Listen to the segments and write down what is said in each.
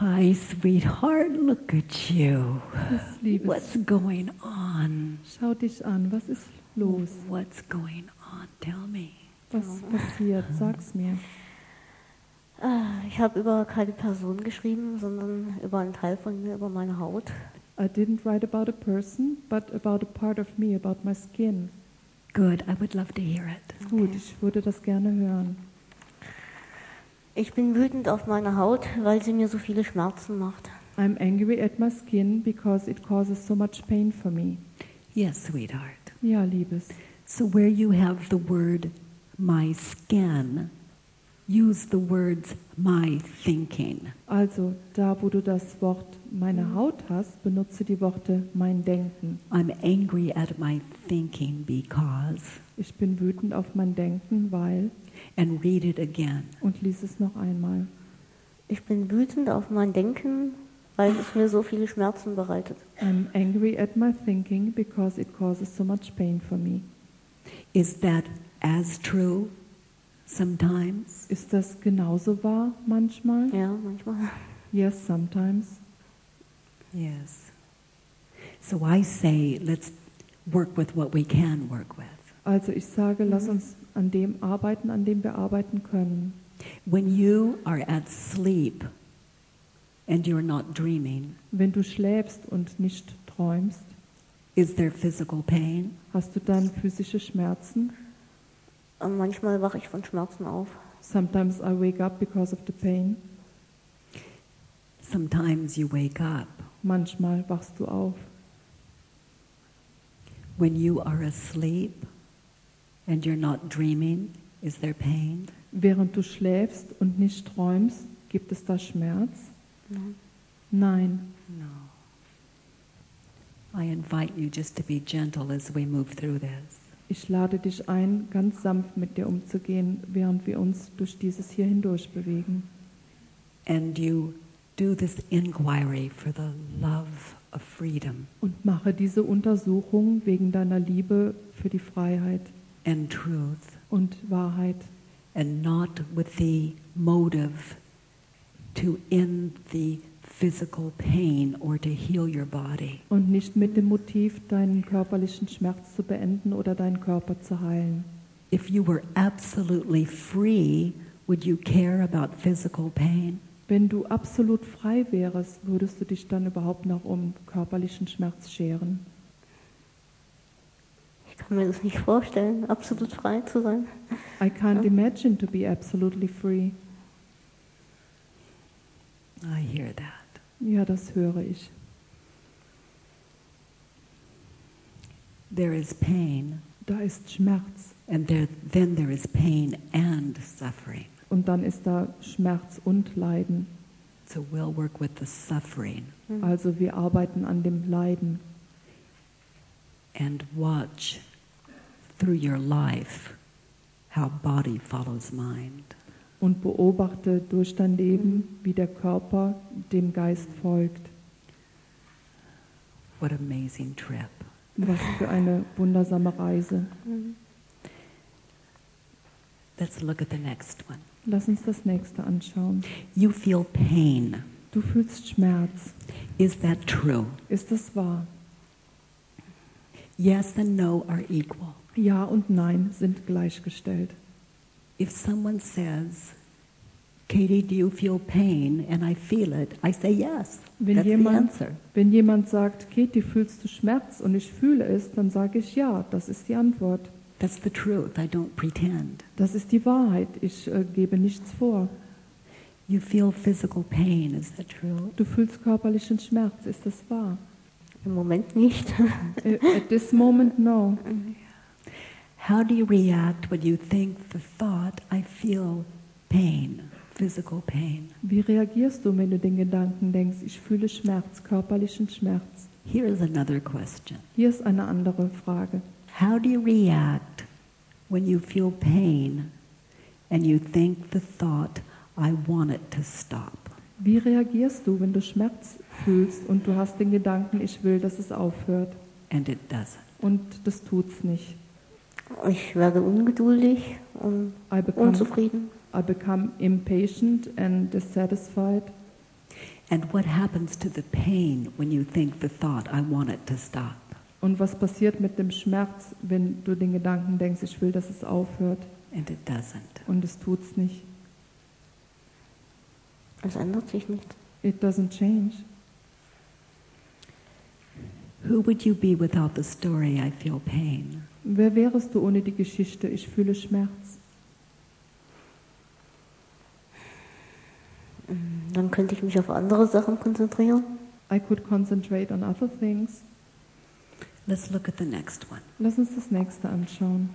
Hi, sweetheart, look at you. What's going on? Schau dich an, was ist los? What's going on? Tell me. Was passiert? Sag's mir. Ah, Ich habe über keine Person geschrieben, sondern über einen Teil von mir, über meine Haut. I didn't write about a person, but about a part of me, about my skin. Good. I would love to hear it. Gut, ich würde das gerne hören. Ich bin wütend auf meine Haut, weil sie mir so viele Schmerzen macht. I'm angry at my skin because it causes so much pain for me. Yes, sweetheart. Ja, Liebes. So where you have the word my skin, use the words my thinking. Also, da wo du das Wort meine Haut hast, benutze die Worte mein Denken. I'm angry at my thinking because, Ich bin wütend auf mein Denken, weil and read it again. und lies es noch einmal. Ich bin wütend auf mein Denken, weil es mir so viele Schmerzen bereitet. I'm angry at my thinking because it causes so much pain for me. Is that as true sometimes? Ist das genauso wahr manchmal? Ja, manchmal. Yes, sometimes. Yes. So I say, let's work with what we can work with. Also ich sage, lass uns an dem arbeiten, an dem wir arbeiten können. When you are at sleep and you're not dreaming, Wenn du schläfst und nicht träumst, is there physical pain? hast du dann physische Schmerzen. Und manchmal wache ich von Schmerzen auf. Sometimes I wake up because of the pain. Sometimes you wake up. Manchmal wachst du auf. When you are asleep and you're not dreaming, is there pain? Während du schläfst und nicht träumst, gibt es da Schmerz? Nein. Nein. No. I invite you just to be gentle as we move through this. Ich lade dich ein, ganz sanft mit dir umzugehen, während wir uns durch dieses hier hindurch bewegen. And you do this inquiry for the love of freedom Und mache diese Untersuchung wegen deiner Liebe für die Freiheit and truth, und Wahrheit and not with the motive to end the physical pain or to heal your body. und nicht mit dem Motiv, deinen körperlichen Schmerz zu beenden oder deinen Körper zu heilen. If you were absolutely free, would you care about physical pain? Wenn du absolut frei wärst, würdest du dich dann überhaupt noch um körperlichen Schmerz scheren? Ich kann mir das nicht vorstellen, absolut frei zu sein. I can't imagine to be absolutely free. I hear that. Ja, das höre ich. There is pain, Da ist Schmerz and there, then there is pain and suffering. und dann ist da Schmerz und Leiden. So we'll work with the suffering Also wir arbeiten an dem Leiden and watch through your life how body follows mind. und beobachte durch dein Leben, wie der Körper dem Geist folgt. What amazing trip. Was für eine wundersame Reise. Let's look at the next one. Lass uns das nächste anschauen. You feel pain. Du fühlst Schmerz. Is that true? Ist das wahr? Yes and no are equal. Ja und Nein sind gleichgestellt. If someone says, Katie, do you feel pain? And I feel it, I say yes. Wenn That's the jemand, answer. wenn jemand sagt, Katie, fühlst du Schmerz und ich fühle es, dann sage ich ja, das ist die Antwort. That's the truth. I don't pretend. Das ist die Wahrheit. Ich äh, gebe nichts vor. You feel physical pain. Is that true? Du fühlst körperlichen Schmerz. Ist das wahr? Im Moment nicht. Äh, At this moment, no. How do you react when you think the thought, I feel pain, physical pain? Wie reagierst du, wenn du den Gedanken denkst, ich fühle Schmerz, körperlichen Schmerz? Here is another question. Hier ist eine andere Frage. How do you react when you feel pain and you think the thought, I want it to stop? Wie reagierst du, wenn du Schmerz fühlst und du hast den Gedanken, ich will, dass es aufhört? And it doesn't. Und das tut's nicht. Ich werde ungeduldig und I become, unzufrieden. I become impatient and dissatisfied. And what happens to the pain when you think the thought, I want it to stop? Und was passiert mit dem Schmerz, wenn du den Gedanken denkst, ich will, dass es aufhört And it doesn't. und es tut's nicht? Es ändert sich nicht. It doesn't change. Who would you be without the story, I feel pain? Wer wärest du ohne die Geschichte, ich fühle Schmerz? Dann könnte ich mich auf andere Sachen konzentrieren. I could concentrate on other things. Let's look at the next one. Lass uns das nächste anschauen.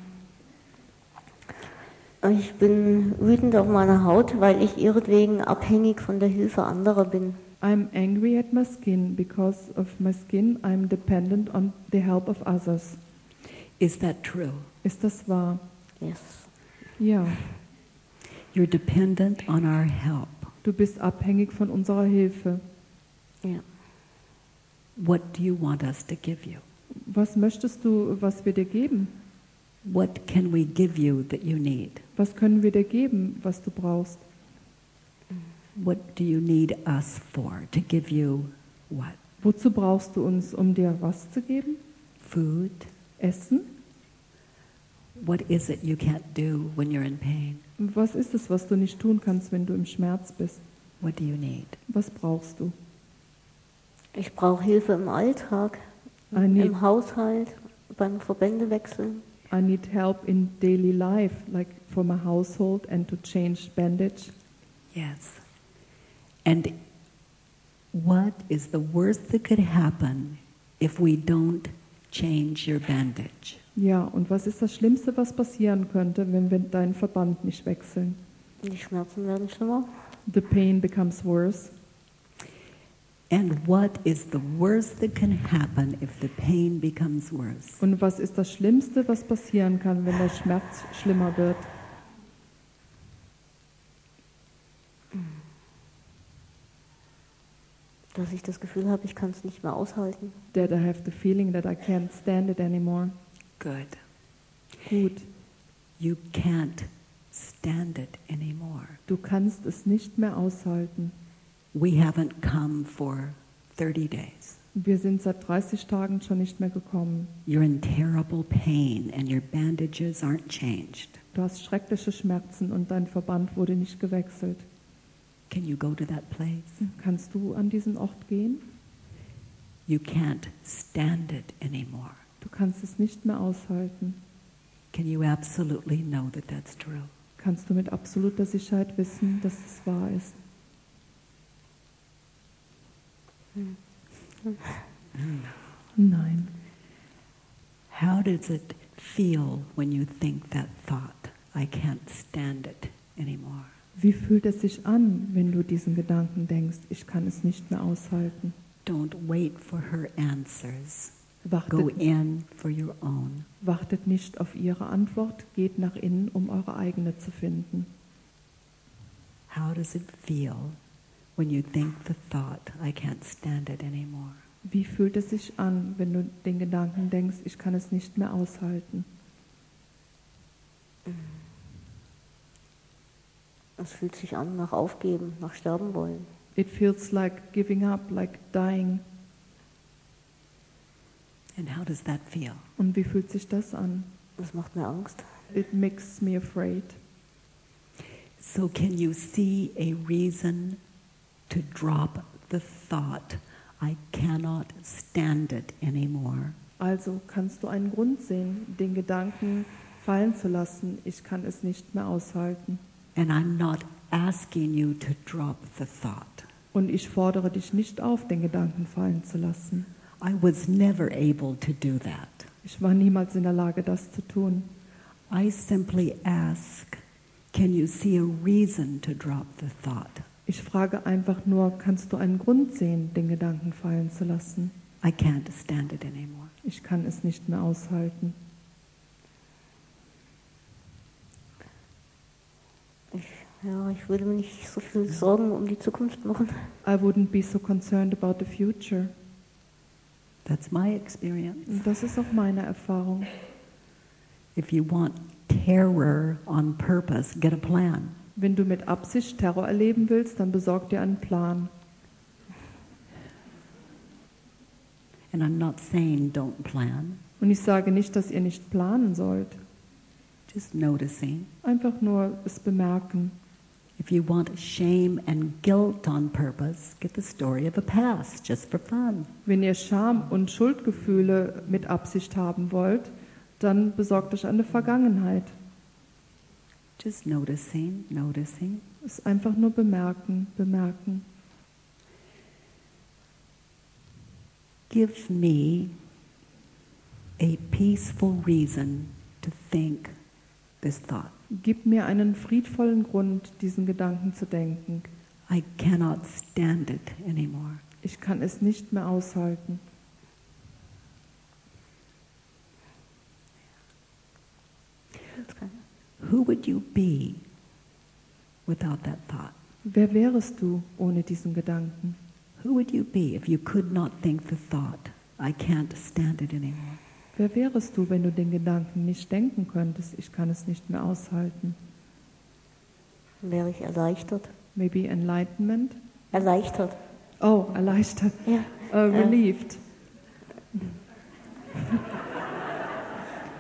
Ich bin wütend auf meine Haut, weil ich ihretwegen abhängig von der Hilfe anderer bin. I'm angry at my skin because of my skin I'm dependent on the help of others. Is that true? Ist das wahr? Yes. Ja. You're dependent on our help. Du bist abhängig von unserer Hilfe. Ja. What do you want us to give you? Was möchtest du, was wir dir geben? What can we give you that you need? Was können wir dir geben, was du brauchst? What do you need us for? To give you what? Wozu brauchst du uns, um dir was zu geben? Food? Essen? What is it you can't do when you're in pain? Was ist es, was du nicht tun kannst, wenn du im Schmerz bist? What do you need? Was brauchst du? Ich brauche Hilfe im Alltag, I need, im Haushalt, beim Verbändewechseln. I need help in daily life, like for my household and to change bandage. Yes. And what is the worst that could happen if we don't change your bandage? Ja, und was ist das Schlimmste, was passieren könnte, wenn wir deinen Verband nicht wechseln? Die Schmerzen werden schlimmer. The pain becomes worse. And what is the worst that can happen if the pain becomes worse? Und was ist das Schlimmste, was passieren kann, wenn der Schmerz schlimmer wird? Dass ich das Gefühl habe, ich kann es nicht mehr aushalten. That I have the feeling that I can't stand it anymore. Good. Gut, You can't stand it anymore. du kannst es nicht mehr aushalten. We haven't come for 30 days. Wir sind seit 30 Tagen schon nicht mehr gekommen. You're in terrible pain and your bandages aren't changed. Du hast schreckliche Schmerzen und dein Verband wurde nicht gewechselt. Can you go to that place? Kannst du an diesen Ort gehen? You can't stand it anymore. Du kannst es nicht mehr aushalten. Can you absolutely know that that's true? Kannst du mit absoluter Sicherheit wissen, dass es wahr ist? Nein. How does it feel when you think that thought? I can't stand it anymore. Wie fühlt es sich an, wenn du diesen Gedanken denkst, ich kann es nicht mehr aushalten? Don't wait for her answers. Go Wartet, in for your own. wartet nicht auf ihre Antwort, geht nach innen, um eure eigene zu finden. How does it feel when you think the thought, I can't stand it anymore? Wie fühlt es sich an, wenn du den Gedanken denkst, ich kann es nicht mehr aushalten? Es fühlt sich an nach Aufgeben, nach Sterben wollen. It feels like giving up, like dying. And how does that feel? Und wie fühlt sich das an? Das macht mir Angst. It makes me afraid. So, can you see a reason to drop the thought, I cannot stand it anymore? Also kannst du einen Grund sehen, den Gedanken fallen zu lassen, ich kann es nicht mehr aushalten. And I'm not asking you to drop the thought. Und ich fordere dich nicht auf, den Gedanken fallen zu lassen. I was never able to do that. Ich war niemals in der Lage, das zu tun. I simply ask, can you see a reason to drop the thought? Ich frage einfach nur, kannst du einen Grund sehen, den Gedanken fallen zu lassen? I can't stand it anymore. Ich kann es nicht mehr aushalten. Ich, ja, ich würde mir nicht so viel Sorgen um die Zukunft machen. I wouldn't be so concerned about the future. That's my experience. Und das ist auch meine Erfahrung. If you want terror on purpose, get a plan. Wenn du mit Absicht Terror erleben willst, dann besorg dir einen Plan. And I'm not saying don't plan, Und ich sage nicht, dass ihr nicht planen sollt. just noticing. Einfach nur es bemerken. If you want shame and guilt on purpose, get the story of a past just for fun. Wenn ihr Scham und Schuldgefühle mit Absicht haben wollt, dann besorgt euch eine Vergangenheit. Just noticing, noticing. Es einfach nur bemerken, bemerken. Give me a peaceful reason to think this thought. Gib mir einen friedvollen Grund, diesen Gedanken zu denken. I cannot stand it anymore. Ich kann es nicht mehr aushalten. Who would you be without that thought? Wer wärest du ohne diesen Gedanken? Who would you be if you could not think the thought, I can't stand it anymore? Wer wärest du, wenn du den Gedanken nicht denken könntest, ich kann es nicht mehr aushalten? Wäre ich erleichtert? Maybe enlightenment? Erleichtert. Oh, erleichtert. Ja. Uh, relieved.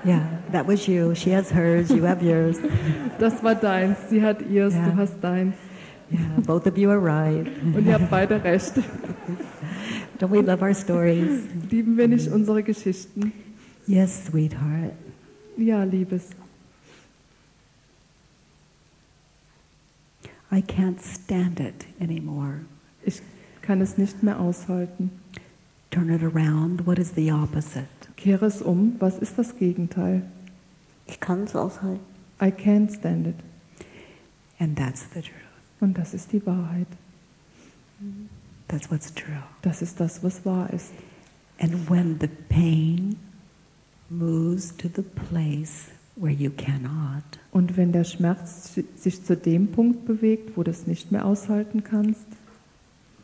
Yeah, that was you. She has hers, you have yours. Das war deins. Sie hat ihrs, Ja. du hast deins. Yeah, both of you are right. Und ihr habt beide recht. Don't we love our stories? Lieben wir nicht unsere Geschichten? Yes, sweetheart. Ja, Liebes. I can't stand it anymore. Ich kann es nicht mehr aushalten. Turn it around. What is the opposite? Kehre es um. Was ist das Gegenteil? Ich kann es aushalten. I can't stand it. And that's the truth. Und das ist die Wahrheit. That's what's true. Das ist das, was wahr ist. And when the pain moves to the place where you cannot, Und wenn der Schmerz sich zu dem Punkt bewegt, wo du es nicht mehr aushalten kannst,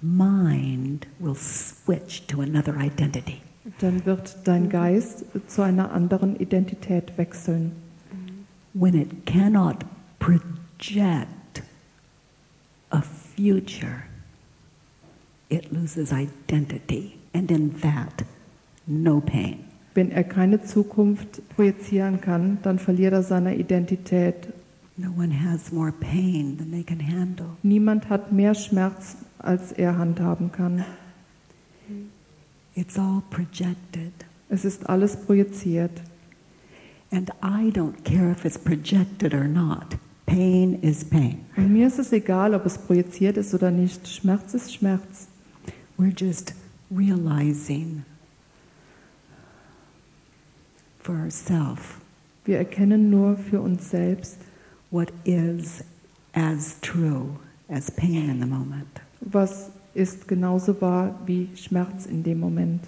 mind will switch to another identity. dann wird dein Geist zu einer anderen Identität wechseln. When it cannot project a future, it loses identity. And in that, no pain. Wenn er keine Zukunft projizieren kann, dann verliert er seine Identität. No one has more pain than they can handle. Niemand hat mehr Schmerz, als er handhaben kann. It's all projected. Es ist alles projiziert. And I don't care if it's projected or not. Pain is pain. Und mir ist es egal, ob es projiziert ist oder nicht. Schmerz ist Schmerz. We're just realizing for ourselves Wir erkennen nur für uns selbst, what is as true as pain in the moment. was ist genauso wahr wie Schmerz in dem Moment.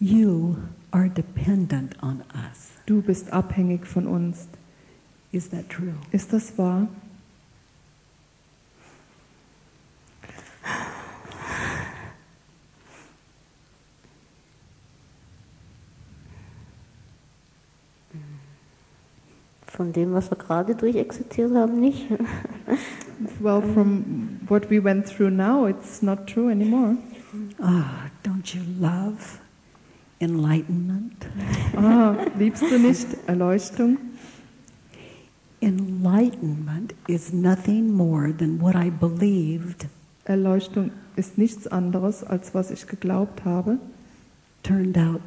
You are dependent on us. Du bist abhängig von uns. Is that true? Ist das wahr? Von dem, was wir gerade durchexerziert haben, nicht. Well, from what we went through now, it's not true anymore. Ah, don't you love enlightenment? Ah, liebst du nicht Erleuchtung? Enlightenment is nothing more than what I believed Erleuchtung ist nichts anderes, als was ich geglaubt habe, turned out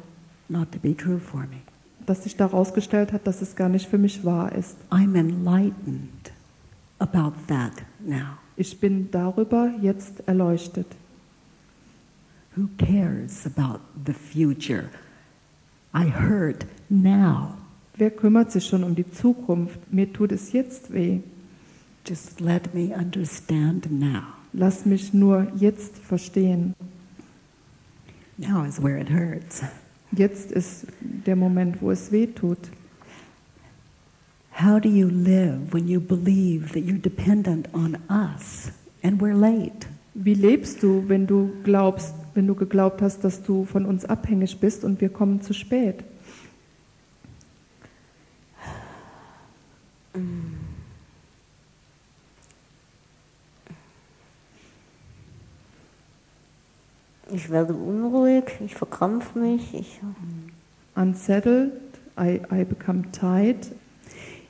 not to be true for me. Dass sich herausgestellt hat, dass es gar nicht für mich wahr ist. I'm enlightened about that now. Ich bin darüber jetzt erleuchtet. Who cares about the future? I hurt now. Wer kümmert sich schon um die Zukunft? Mir tut es jetzt weh. Just let me understand now. Lass mich nur jetzt verstehen. Now is where it hurts. Jetzt ist der Moment, wo es weh tut. How do you live when you believe that you're dependent on us and we're late? Wie lebst du, wenn du glaubst, wenn du geglaubt hast, dass du von uns abhängig bist und wir kommen zu spät? Ich werde unruhig, ich verkrampfe mich, ich, Unsettled, I, I become tight.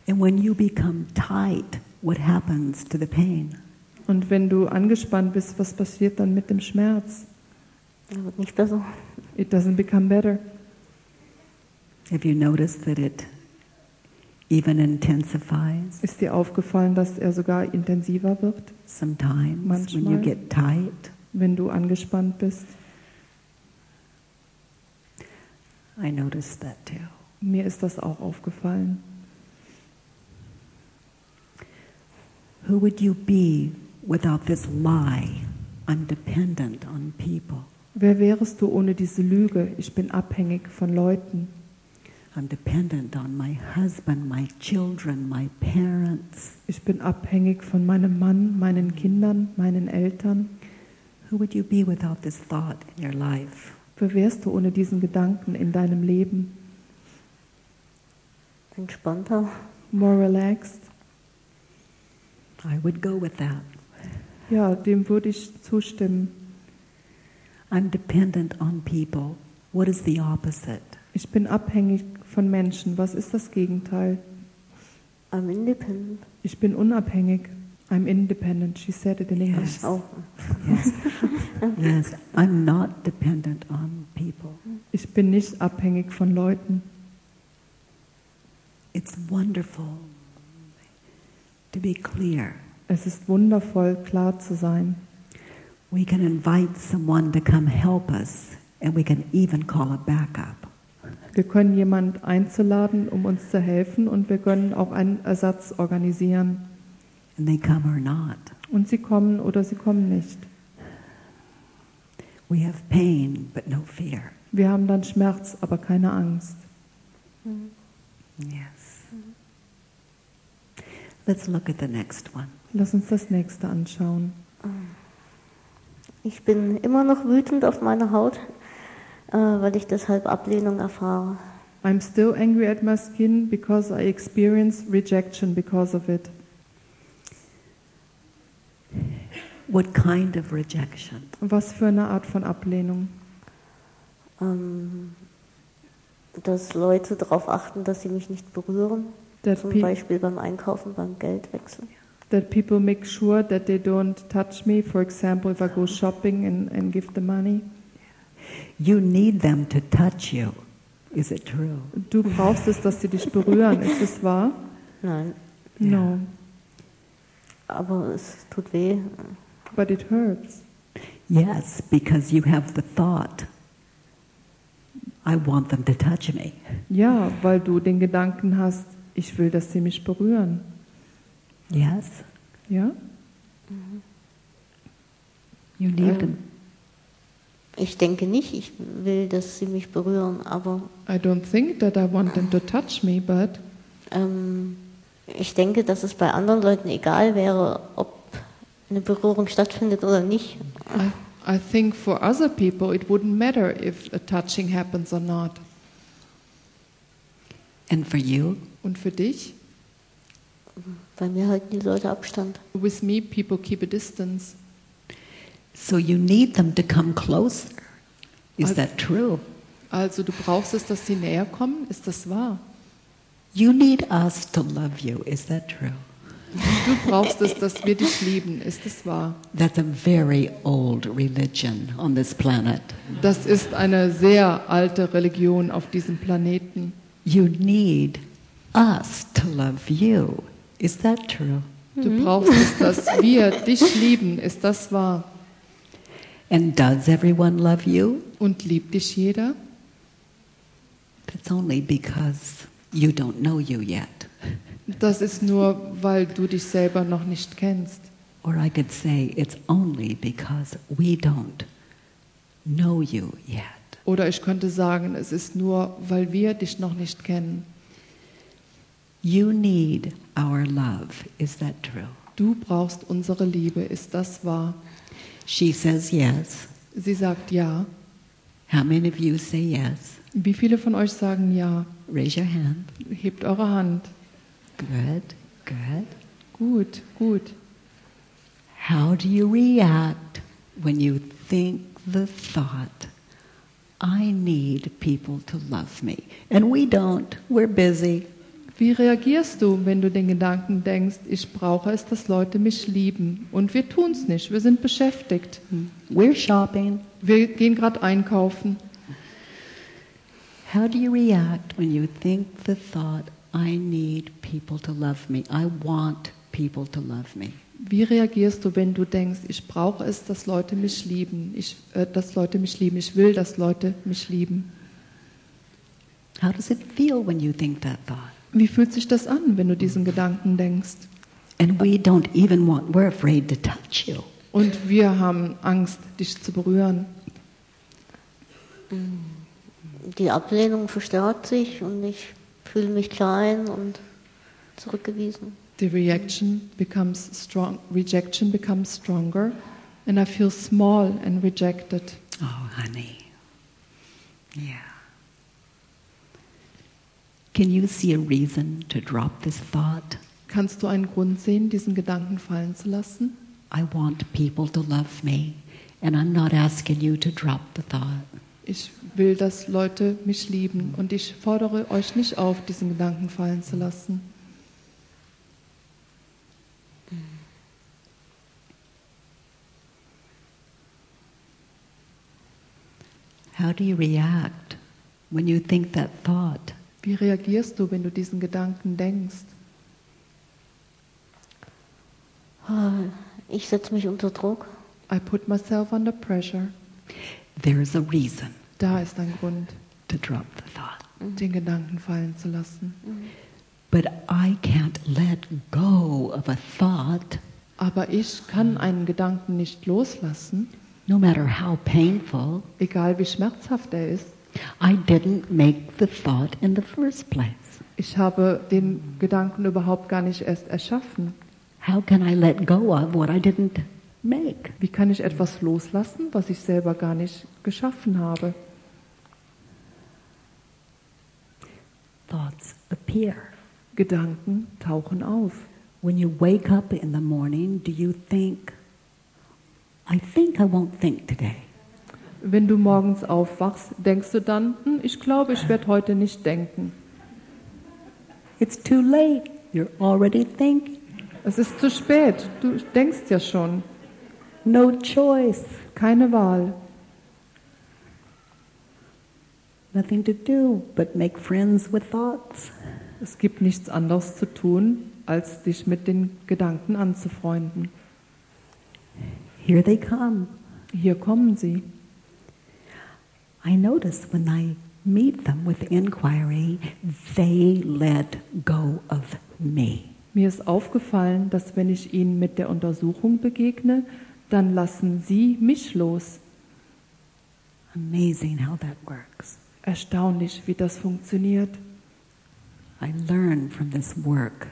And when you become tight, what happens to the pain? Und wenn du angespannt bist, was passiert dann mit dem Schmerz? er wird nicht besser. It doesn't become better. Have you noticed that it even intensifies Ist dir aufgefallen, dass er sogar intensiver wird, sometimes when you Manchmal. get tight? Wenn du angespannt bist? I noticed that too. Mir ist das auch aufgefallen. Who would you be without this lie? I'm dependent on people. Wer wärest du ohne diese Lüge? Ich bin abhängig von Leuten. I'm dependent on my husband, my children, my parents. Ich bin abhängig von meinem Mann, meinen Kindern, meinen Eltern. Who would you be without this thought in your life? Wer wärst du ohne diesen Gedanken in deinem Leben? Entspannter. More relaxed? I would go with that. Ja, dem würde ich zustimmen. I'm dependent on people. What is the opposite? Ich bin abhängig von Menschen. Was ist das Gegenteil? I'm independent. Ich bin unabhängig. I'm independent. She said it in English. Yes. Auch. Yes. yes, I'm not dependent on people. Ich bin nicht abhängig von Leuten. It's wonderful to be clear. Es ist wundervoll, klar zu sein. We can invite someone to come help us, and we can even call a backup. Wir können jemand einzuladen, um uns zu helfen, und wir können auch einen Ersatz organisieren. And they come or not. Und sie kommen oder sie kommen nicht. We have pain, but no fear. Wir haben dann Schmerz, aber keine Angst. Yes. Let's look at the next one. Lass uns das nächste anschauen. Ich bin immer noch wütend auf meine Haut, äh, weil ich deshalb Ablehnung erfahre. I'm still angry at my skin because I experience rejection because of it. What kind of rejection? Was für eine Art von Ablehnung? Ähm, dass Leute darauf achten, dass sie mich nicht berühren. That, Zum Beispiel beim Einkaufen, beim Geldwechsel. that people make sure that they don't touch me. For example, if I go shopping and, and give the money. You need them to touch you. Is it true? Du brauchst es, dass sie dich berühren. Ist es wahr? Nein, No, aber es tut weh. But it hurts. Yes, because you have the thought, I want them to touch me. Ja, weil du den Gedanken hast, ich will, dass sie mich berühren. Yes? Ja? You need Ähm, them. Ich denke nicht, ich will, dass sie mich berühren, aber I don't think that I want them to touch me, but ähm, ich denke, dass es bei anderen Leuten egal wäre, ob eine Berührung stattfindet oder nicht. I, I think for other people it wouldn't matter if a touching happens or not. And for you? Und für dich? Bei mir halten die Leute Abstand. With me, people keep a distance. So you need them to come closer. Is I- that true? Also du brauchst es, dass sie näher kommen. Ist das wahr? You need us to love you. Is that true? Du brauchst es, dass wir dich lieben. Ist das wahr? That's a very old religion on this planet. Das ist eine sehr alte Religion auf diesem Planeten. You need us to love you. Is that true? Du brauchst es, dass wir dich lieben. Ist das wahr? And does everyone love you? Und liebt dich jeder? It's only because you don't know you yet. Das ist nur, weil du dich selber noch nicht kennst. Or I could say it's only because we don't know you yet. Oder ich könnte sagen, es ist nur, weil wir dich noch nicht kennen. You need our love. Is that true? Du brauchst unsere Liebe. Ist das wahr? She says yes. Sie sagt ja. How many of you say yes? Wie viele von euch sagen ja? Raise your hand. Hebt eure Hand. Good, good. Gut, gut. How do you react when you think the thought, I need people to love me. And we don't, we're busy. Wie reagierst du, wenn du den Gedanken denkst, ich brauche es, dass Leute mich lieben? Und wir tun es nicht, wir sind beschäftigt. Hm. We're shopping. Wir gehen gerade einkaufen. How do you react when you think the thought, I need people to love me? I want people to love me. Wie reagierst du, wenn du denkst, ich brauche es, dass Leute mich lieben? Ich, äh, dass Leute mich lieben. Ich will, dass Leute mich lieben. How does it feel when you think that thought? Wie fühlt sich das an, wenn du diesen Gedanken denkst? And we don't even want, we're afraid to touch you. Und wir haben Angst, dich zu berühren. Die Ablehnung verstärkt sich und ich fühle mich klein und zurückgewiesen. The reaction becomes strong, rejection becomes stronger, and I feel small and rejected. Oh, honey. Yeah. Can you see a reason to drop this thought? Kannst du einen Grund sehen, diesen Gedanken fallen zu lassen? I want people to love me, and I'm not asking you to drop the thought. Ich will, dass Leute mich lieben und ich fordere euch nicht auf, diesen Gedanken fallen zu lassen. How do you react when you think that thought? Wie reagierst du, wenn du diesen Gedanken denkst? Ah, Ich setze mich unter Druck. I put myself under pressure. There's a reason Da ist ein Grund, to drop the thought. den Gedanken fallen zu lassen. But I can't let go of a thought, Aber ich kann einen Gedanken nicht loslassen, no matter how painful. egal wie schmerzhaft er ist. I didn't make the thought in the first place. Ich habe den Gedanken überhaupt gar nicht erst erschaffen. How can I let go of what I didn't make? Wie kann ich etwas loslassen, was ich selber gar nicht geschaffen habe? Thoughts appear. Gedanken tauchen auf. When you wake up in the morning, do you think, I think I won't think today? Wenn du morgens aufwachst, denkst du dann, hm, ich glaube, ich werde heute nicht denken. It's too late. You're already thinking. Es ist zu spät, du denkst ja schon. No choice. Keine Wahl. Nothing to do but make friends with thoughts. Es gibt nichts anderes zu tun, als dich mit den Gedanken anzufreunden. Here they come. Hier kommen sie. I notice when I meet them with inquiry, they let go of me. Mir ist aufgefallen, dass wenn ich ihnen mit der Untersuchung begegne, dann lassen sie mich los. Amazing how that works. Erstaunlich, wie das funktioniert. I learn from this work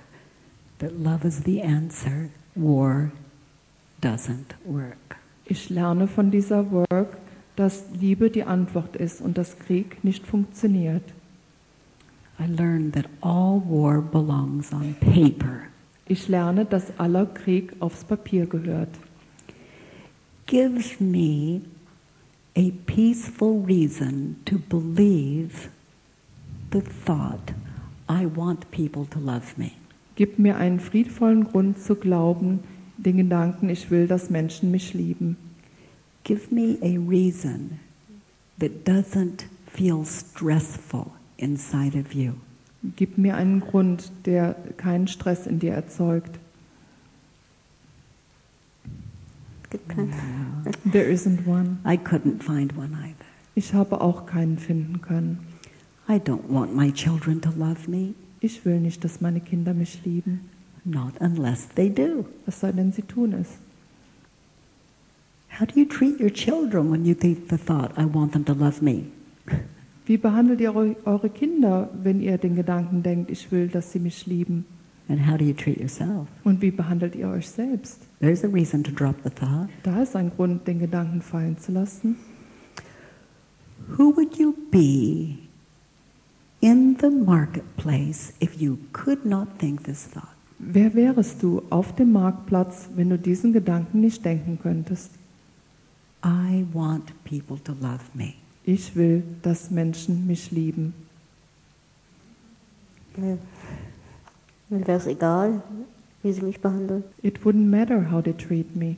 that love is the answer, war doesn't work. Ich lerne von dieser Work, dass Liebe die Antwort ist und dass Krieg nicht funktioniert. I learn that all war belongs on paper. Ich lerne, dass aller Krieg aufs Papier gehört. Gives me a peaceful reason to believe the thought, I want people to love me. Gib mir einen friedvollen Grund zu glauben, den Gedanken, ich will, dass Menschen mich lieben. Give me a reason that doesn't feel stressful inside of you. Gib mir einen Grund, der keinen Stress in dir erzeugt. Gibt keinen. There isn't one. I couldn't find one either. Ich habe auch keinen finden können. I don't want my children to love me, Ich will nicht, dass meine Kinder mich lieben, not unless they do. es sei denn, sie tun es. How do you treat your children when you think the thought, I want them to love me? Wie behandelt ihr eu- eure Kinder, wenn ihr den Gedanken denkt, ich will, dass sie mich lieben? And how do you treat yourself? Und wie behandelt ihr euch selbst? There's a reason to drop the thought. Da ist ein Grund, den Gedanken fallen zu lassen. Who would you be in the marketplace if you could not think this thought? Wer wärest du auf dem Marktplatz, wenn du diesen Gedanken nicht denken könntest? I want people to love me. Ich will, dass Menschen mich lieben. Mir, mir wäre es egal, wie sie mich behandeln. It wouldn't matter how they treat me.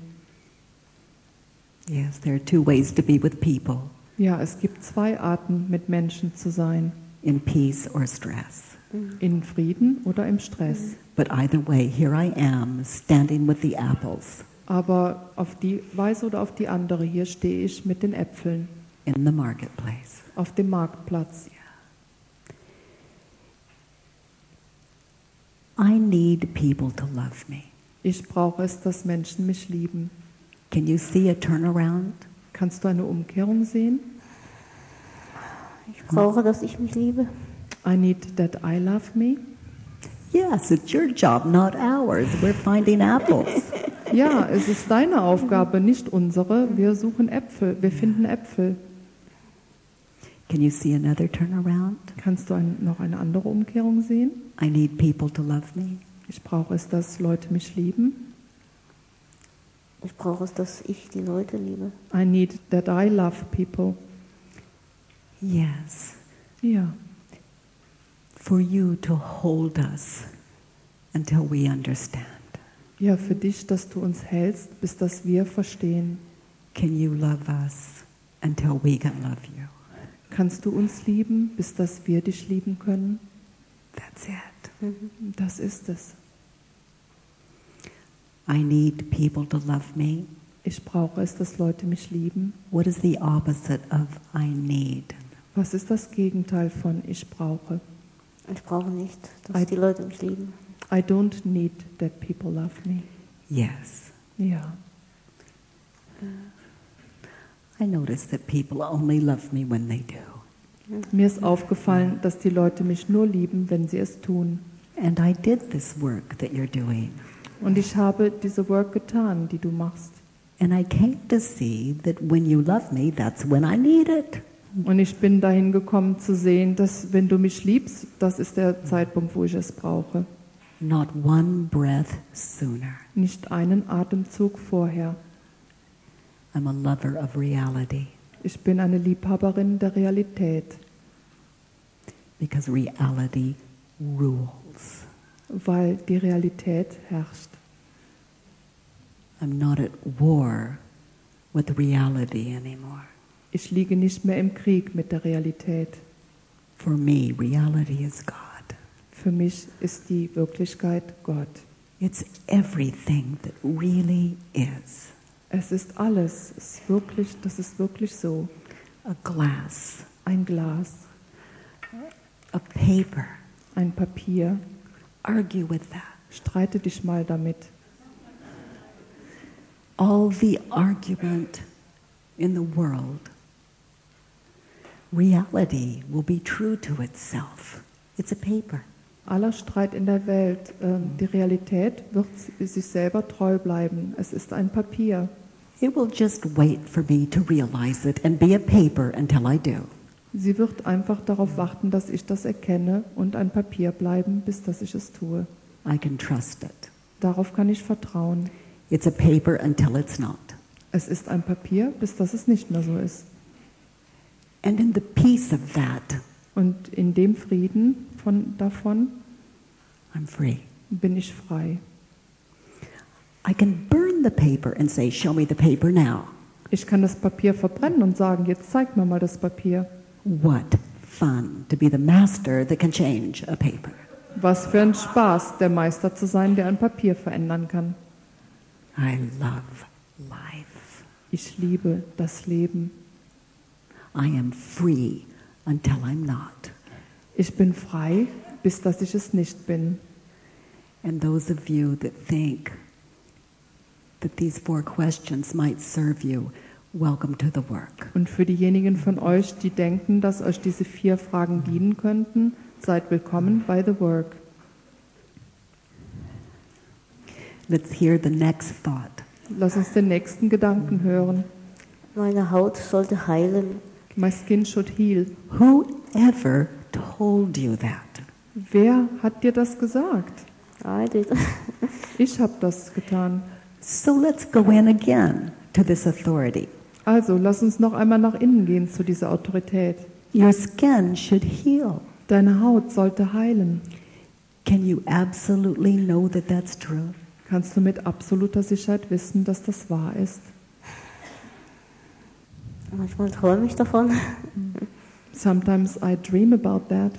Yes, there are two ways to be with people Ja, es gibt zwei Arten, mit Menschen zu sein. in peace or stress. In Frieden oder im Stress. But either way, here I am standing with the apples Aber auf die Weise oder auf die andere, hier stehe ich mit den Äpfeln in the marketplace. auf dem Marktplatz. I need people to love me. Ich brauche es, dass Menschen mich lieben. Can you see a turnaround? Kannst du eine Umkehrung sehen? Ich brauche, dass ich mich liebe. I need that I love me. Yes, it's your job, not ours. We're finding apples. Ja, es ist deine Aufgabe, nicht unsere. Wir suchen Äpfel, wir finden Äpfel. Can you see another turnaround? Kannst du ein, noch eine andere Umkehrung sehen? I need people to love me. Ich brauche es, dass Leute mich lieben. Ich brauche es, dass ich die Leute liebe. I need that I love people. Yes, Ja, for you to hold us until we understand. ja, für dich, dass du uns hältst, bis dass wir verstehen. Can you love us until we can love you? Kannst du uns lieben, bis dass wir dich lieben können? That's it. Das ist es. I need people to love me. Ich brauche es, dass Leute mich lieben. What is the opposite of I need? Was ist das Gegenteil von ich brauche? Ich brauche nicht, dass I- die Leute mich lieben. I don't need that people love me. Yes. Ja, I notice that people only love me when they do. mir ist aufgefallen, dass die Leute mich nur lieben, wenn sie es tun. And I did this work that you're doing. Und ich habe diese Work getan, die du machst. And I came to see that when you love me, that's when I need it. Und ich bin dahin gekommen zu sehen, dass wenn du mich liebst, das ist der Zeitpunkt, wo ich es brauche. Not one breath sooner. Nicht einen Atemzug vorher. I'm a lover of reality Ich bin eine Liebhaberin der Realität, because reality rules. weil die Realität herrscht. I'm not at war with reality anymore. Ich liege nicht mehr im Krieg mit der Realität. For me, reality is God. Für mich ist die Wirklichkeit Gott. It's everything that really is. Es ist alles, es ist wirklich, das ist wirklich so. A glass, Ein Glas, a paper. ein Papier. Argue with that. Streite dich mal damit. All the argument in the world, reality will be true to itself. It's a paper. Aller Streit in der Welt, ähm, die Realität wird sich selber treu bleiben. Es ist ein Papier. It will just wait for me to realize it and be a paper until I do. Sie wird einfach darauf warten, dass ich das erkenne und ein Papier bleiben, bis dass ich es tue. I can trust it. Darauf kann ich vertrauen. It's a paper until it's not. Es ist ein Papier, bis dass es nicht mehr so ist. And in the peace of that, Und in dem Frieden von, davon I'm free. bin ich frei. I can burn the paper and say, Show me the paper now. Ich kann das Papier verbrennen und sagen, jetzt zeig mir mal das Papier. What fun to be the master that can change a paper. Was für ein Spaß, der Meister zu sein, der ein Papier verändern kann. I love life. Ich liebe das Leben. I am free until I'm not. Ich bin frei, bis dass ich es nicht bin. And those of you that think that these four questions might serve you, welcome to the work. Und für diejenigen von euch, die denken, dass euch diese vier Fragen dienen könnten, seid willkommen bei The Work. Let's hear the next thought. Lass uns den nächsten Gedanken hören. Meine Haut sollte heilen. My skin should heal. Whoever told you that? Wer hat dir das gesagt? I did. Ich habe das getan. So let's go in again to this authority. Also, lass uns noch einmal nach innen gehen zu dieser Autorität. Your skin should heal. Deine Haut sollte heilen. Can you absolutely know that that's true? Kannst du mit absoluter Sicherheit wissen, dass das wahr ist? Manchmal träume ich davon. Sometimes I dream about that.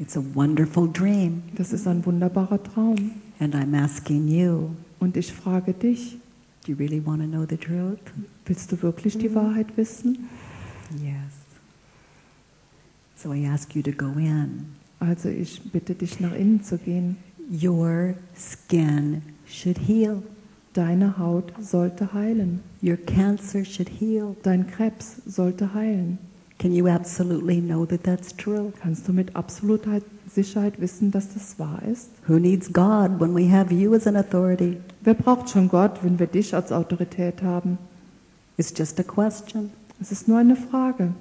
It's a wonderful dream. Das ist ein wunderbarer Traum. And I'm asking you, Und ich frage dich, do you really want to know the truth? willst du wirklich die Wahrheit wissen? Yes. So I ask you to go in. Also ich bitte dich, nach innen zu gehen. Your skin should heal. Deine Haut sollte heilen. Your cancer should heal. Dein Krebs sollte heilen. Can you absolutely know that that's true? Kannst du mit absoluter Sicherheit wissen, dass das wahr ist? Who needs God when we have you as an authority? Wer braucht schon Gott, wenn wir dich als Autorität haben? It's just a question. Es ist nur eine Frage.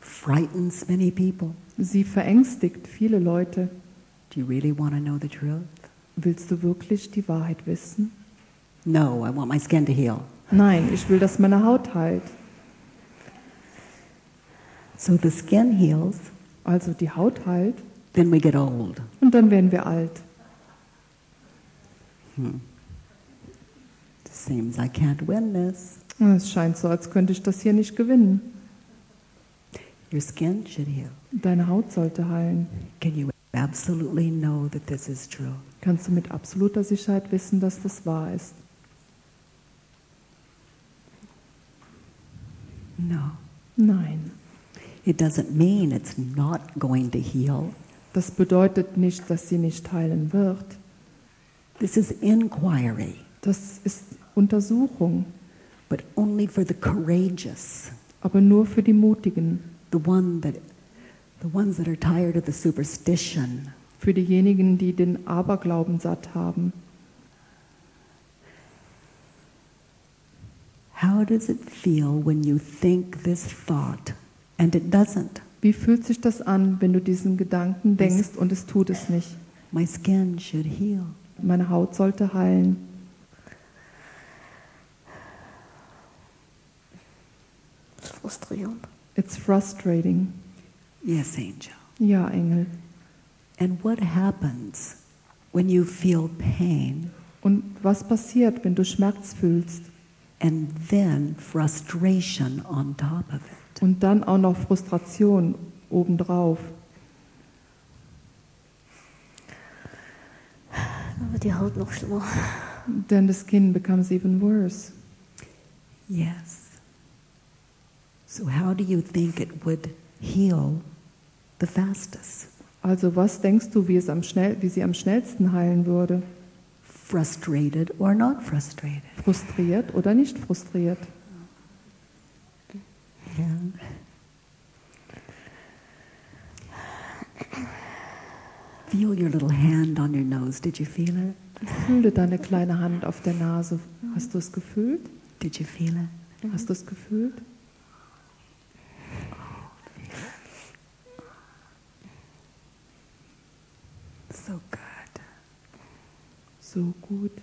Frightens many people. Sie verängstigt viele Leute. Do you really want to know the truth? Willst du wirklich die Wahrheit wissen? No, I want my skin to heal. Nein, ich will, dass meine Haut heilt. So the skin heals, Also die Haut heilt then we get old. und dann werden wir alt. Seems I can't win this. Und Es scheint so, als könnte ich das hier nicht gewinnen. Your skin should heal. Deine Haut sollte heilen. Can you absolutely know that this is true? Kannst du mit absoluter Sicherheit wissen, dass das wahr ist? No. Nein. It doesn't mean it's not going to heal. Das bedeutet nicht, dass sie nicht heilen wird. This is inquiry, Das ist Untersuchung, but only for the courageous, aber nur für die Mutigen, the one that the ones that are tired of the superstition. für diejenigen, die den Aberglauben satt haben. How does it feel when you think this thought and it doesn't? Wie fühlt sich das an, wenn du diesen Gedanken denkst und es tut es nicht? My skin should heal. Meine Haut sollte heilen. Ist frustrierend. It's frustrating. Yes, angel. Ja, Engel. And what happens when you feel pain Und was passiert, wenn du Schmerz fühlst and then frustration on top of it? und dann auch noch Frustration obendrauf? Dann wird die Haut noch schlimmer. Then the skin becomes even worse. Yes. So, how do you think it would heal the fastest? Also was denkst du, wie, es am schnell, wie sie am schnellsten heilen würde? Frustrated or not frustrated? Frustriert oder nicht frustriert? Yeah. Feel your little hand on your nose. Did you feel it? Fühle deine kleine Hand auf der Nase. Hast du es gefühlt? Did you feel it? Hast du es gefühlt? So good. So good.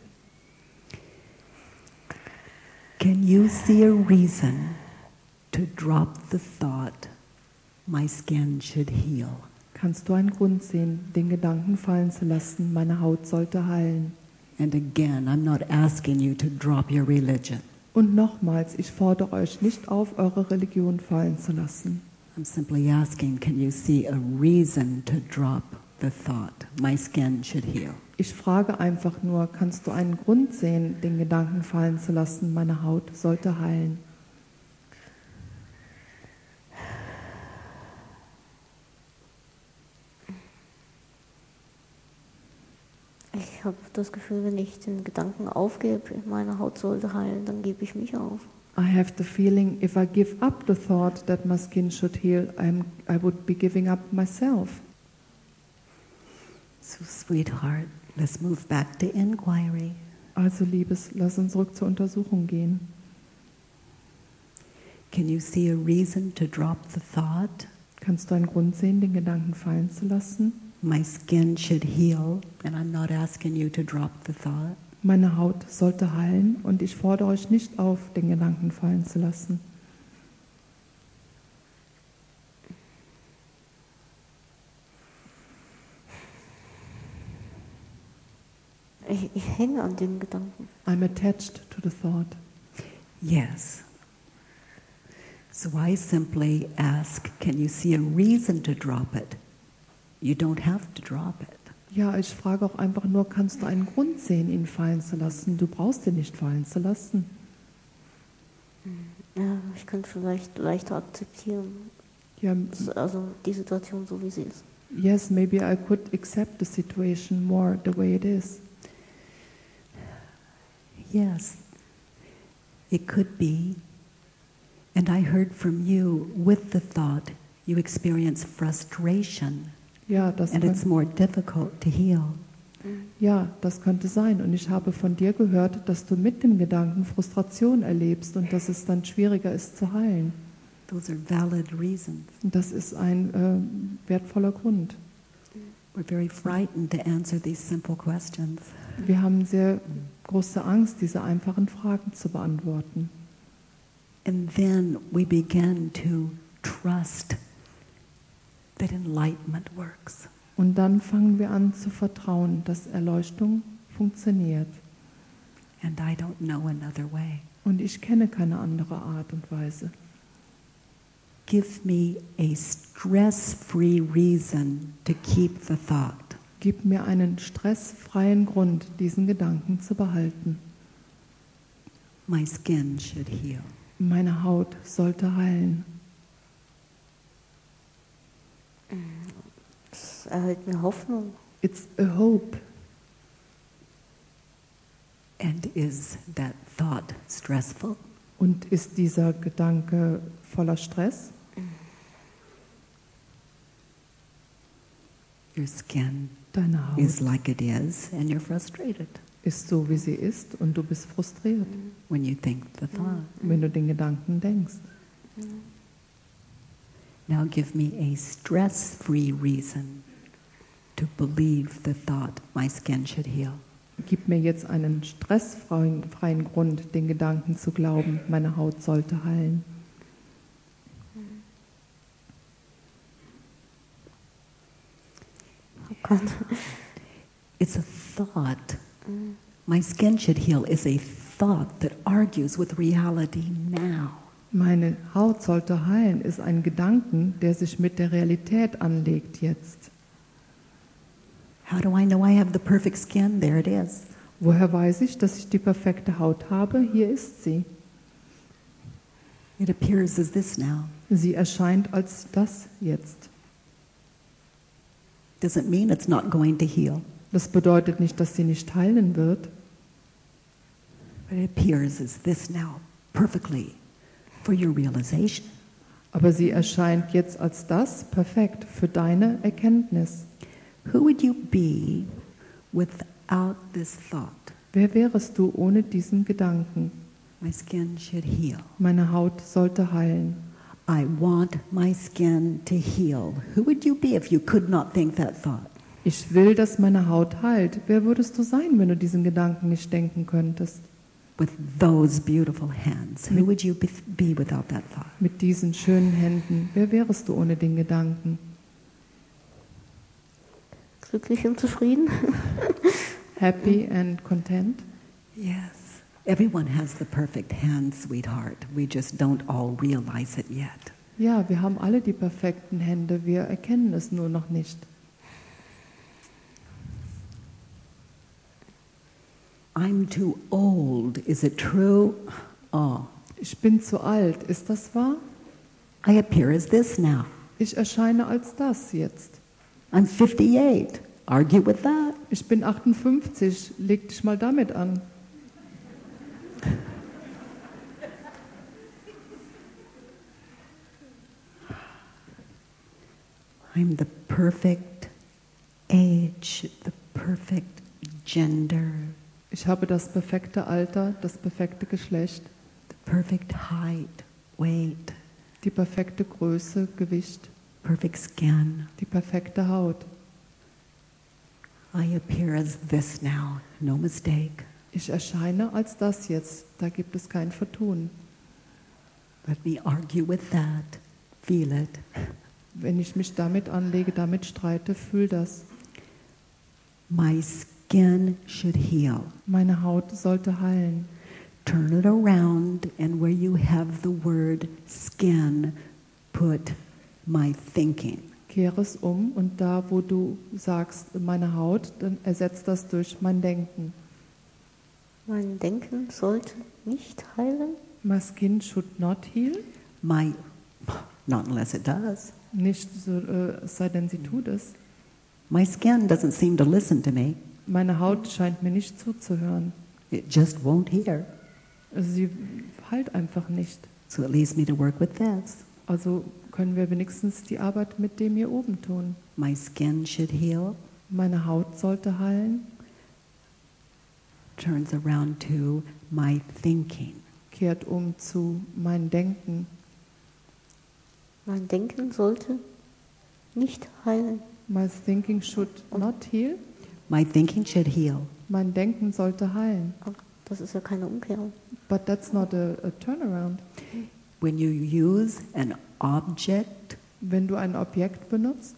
Can you see a reason to drop the thought, my skin should heal? Kannst du einen Grund sehen, den Gedanken fallen zu lassen, meine Haut sollte heilen? And again, I'm not asking you to drop your religion. Und nochmals, ich fordere euch nicht auf, eure Religion fallen zu lassen. I'm simply asking, can you see a reason to drop the thought, my skin should heal? Ich frage einfach nur, kannst du einen Grund sehen, den Gedanken fallen zu lassen, meine Haut sollte heilen? Ich habe das Gefühl, wenn ich den Gedanken aufgebe, meine Haut sollte heilen, dann gebe ich mich auf. I have the feeling if I give up the thought that my skin should heal, I'm, I would be giving up myself. So, sweetheart, let's move back to inquiry. Also, Liebes, lass uns zurück zur Untersuchung gehen. Can you see a reason to drop the thought, Kannst du einen Grund sehen, den Gedanken fallen zu lassen? my skin should heal? And I'm not asking you to drop the thought. Meine Haut sollte heilen und ich fordere euch nicht auf, den Gedanken fallen zu lassen. Ich hänge an den Gedanken. I'm attached to the thought. Yes. So I simply ask, can you see a reason to drop it? You don't have to drop it. Ja, ich frage auch einfach nur, kannst du einen Grund sehen, ihn fallen zu lassen? Du brauchst ihn nicht fallen zu lassen. Ja, ich kann vielleicht leichter akzeptieren, Ja, also die Situation so wie sie ist. yes, maybe I could accept the situation more the way it is. Yes. It could be. And I heard from you with the thought you experience frustration Ja, das and it's more difficult to heal. ja, das könnte sein. Und ich habe von dir gehört, dass du mit dem Gedanken Frustration erlebst und dass es dann schwieriger ist zu heilen. Those are valid reasons. Und das ist ein äh, wertvoller Grund. We're very frightened to answer these simple questions. Wir haben sehr große Angst, diese einfachen Fragen zu beantworten. And then we begin to trust that enlightenment works. Und dann fangen wir an zu vertrauen, dass Erleuchtung funktioniert. And I don't know another way. Und ich kenne keine andere Art und Weise. Give me a stress free reason to keep the thought. Gib mir einen stressfreien Grund, diesen Gedanken zu behalten. My skin should heal. Meine Haut sollte heilen. Es erhält mir Hoffnung. It's a hope. And is that thought stressful? Und ist dieser Gedanke voller Stress? Your skin Deine Haut is like it is, and you're frustrated ist so, wie sie ist und du bist frustriert, when you think the thought. wenn du den Gedanken denkst. Now give me a stress free reason to believe the thought my skin should heal. Gib mir jetzt einen stressfreien freien Grund, den Gedanken zu glauben, meine Haut sollte heilen. Oh Gott. It's a thought. My skin should heal is a thought that argues with reality now. Meine Haut sollte heilen ist ein Gedanken, der sich mit der Realität anlegt jetzt. How do I know I have the perfect skin? There it is. Woher weiß ich, dass ich die perfekte Haut habe? Hier ist sie. It appears as this now. Sie erscheint als das jetzt. Doesn't mean it's not going to heal, Das bedeutet nicht, dass sie nicht heilen wird, but it appears as this now perfectly for your realization. aber sie erscheint jetzt als das perfekt für deine Erkenntnis. Who would you be without this thought? Wer wärest du ohne diesen Gedanken? My skin should heal. Meine Haut sollte heilen. I want my skin to heal. Who would you be if you could not think that thought? Ich will, dass meine Haut heilt. Wer würdest du sein, wenn du diesen Gedanken nicht denken könntest? With those beautiful hands, who would you be, without that thought? Mit diesen schönen Händen, wer wärest du ohne den Gedanken? Glücklich und zufrieden. Happy and content? Yes. Everyone has the perfect hand, sweetheart. We just don't all realize it yet. Ja, wir haben alle die perfekten Hände, wir erkennen es nur noch nicht. I'm too old. Is it true? Oh, Ich bin zu alt, ist das wahr? I appear as this now. Ich erscheine als das jetzt. I'm 58. Argue with that. Ich bin 58, leg dich mal damit an. I'm the perfect age, the perfect gender, Ich habe das perfekte Alter, das perfekte Geschlecht, the perfect height, weight, die perfekte Größe, Gewicht, perfect skin. die perfekte Haut. I appear as this now, no mistake. Ich erscheine als das jetzt, da gibt es kein Vertun. Let me argue with that. Feel it. Wenn ich mich damit anlege, damit streite, fühl das. My skin skin should heal. Meine Haut sollte heilen. Turn it around, and where you have the word skin, put my thinking. Kehre es um und da, wo du sagst, meine Haut, dann ersetzt das durch mein Denken. Mein Denken sollte nicht heilen. My skin should not heal. My, not unless it does. Nicht so, äh, sei denn, sie tut es. My skin doesn't seem to listen to me. Meine Haut scheint mir nicht zuzuhören. It just won't hear. Also sie heilt einfach nicht. So it leaves me to work with this. Also können wir wenigstens die Arbeit mit dem hier oben tun. My skin should heal. Meine Haut sollte heilen. Turns around to my thinking. Kehrt um zu mein Denken. Mein Denken sollte nicht heilen. My thinking should not heal. My thinking should heal. Mein Denken sollte heilen. Aber das ist ja keine Umkehrung. But that's not a, a turnaround. When you use an object Wenn du ein Objekt benutzt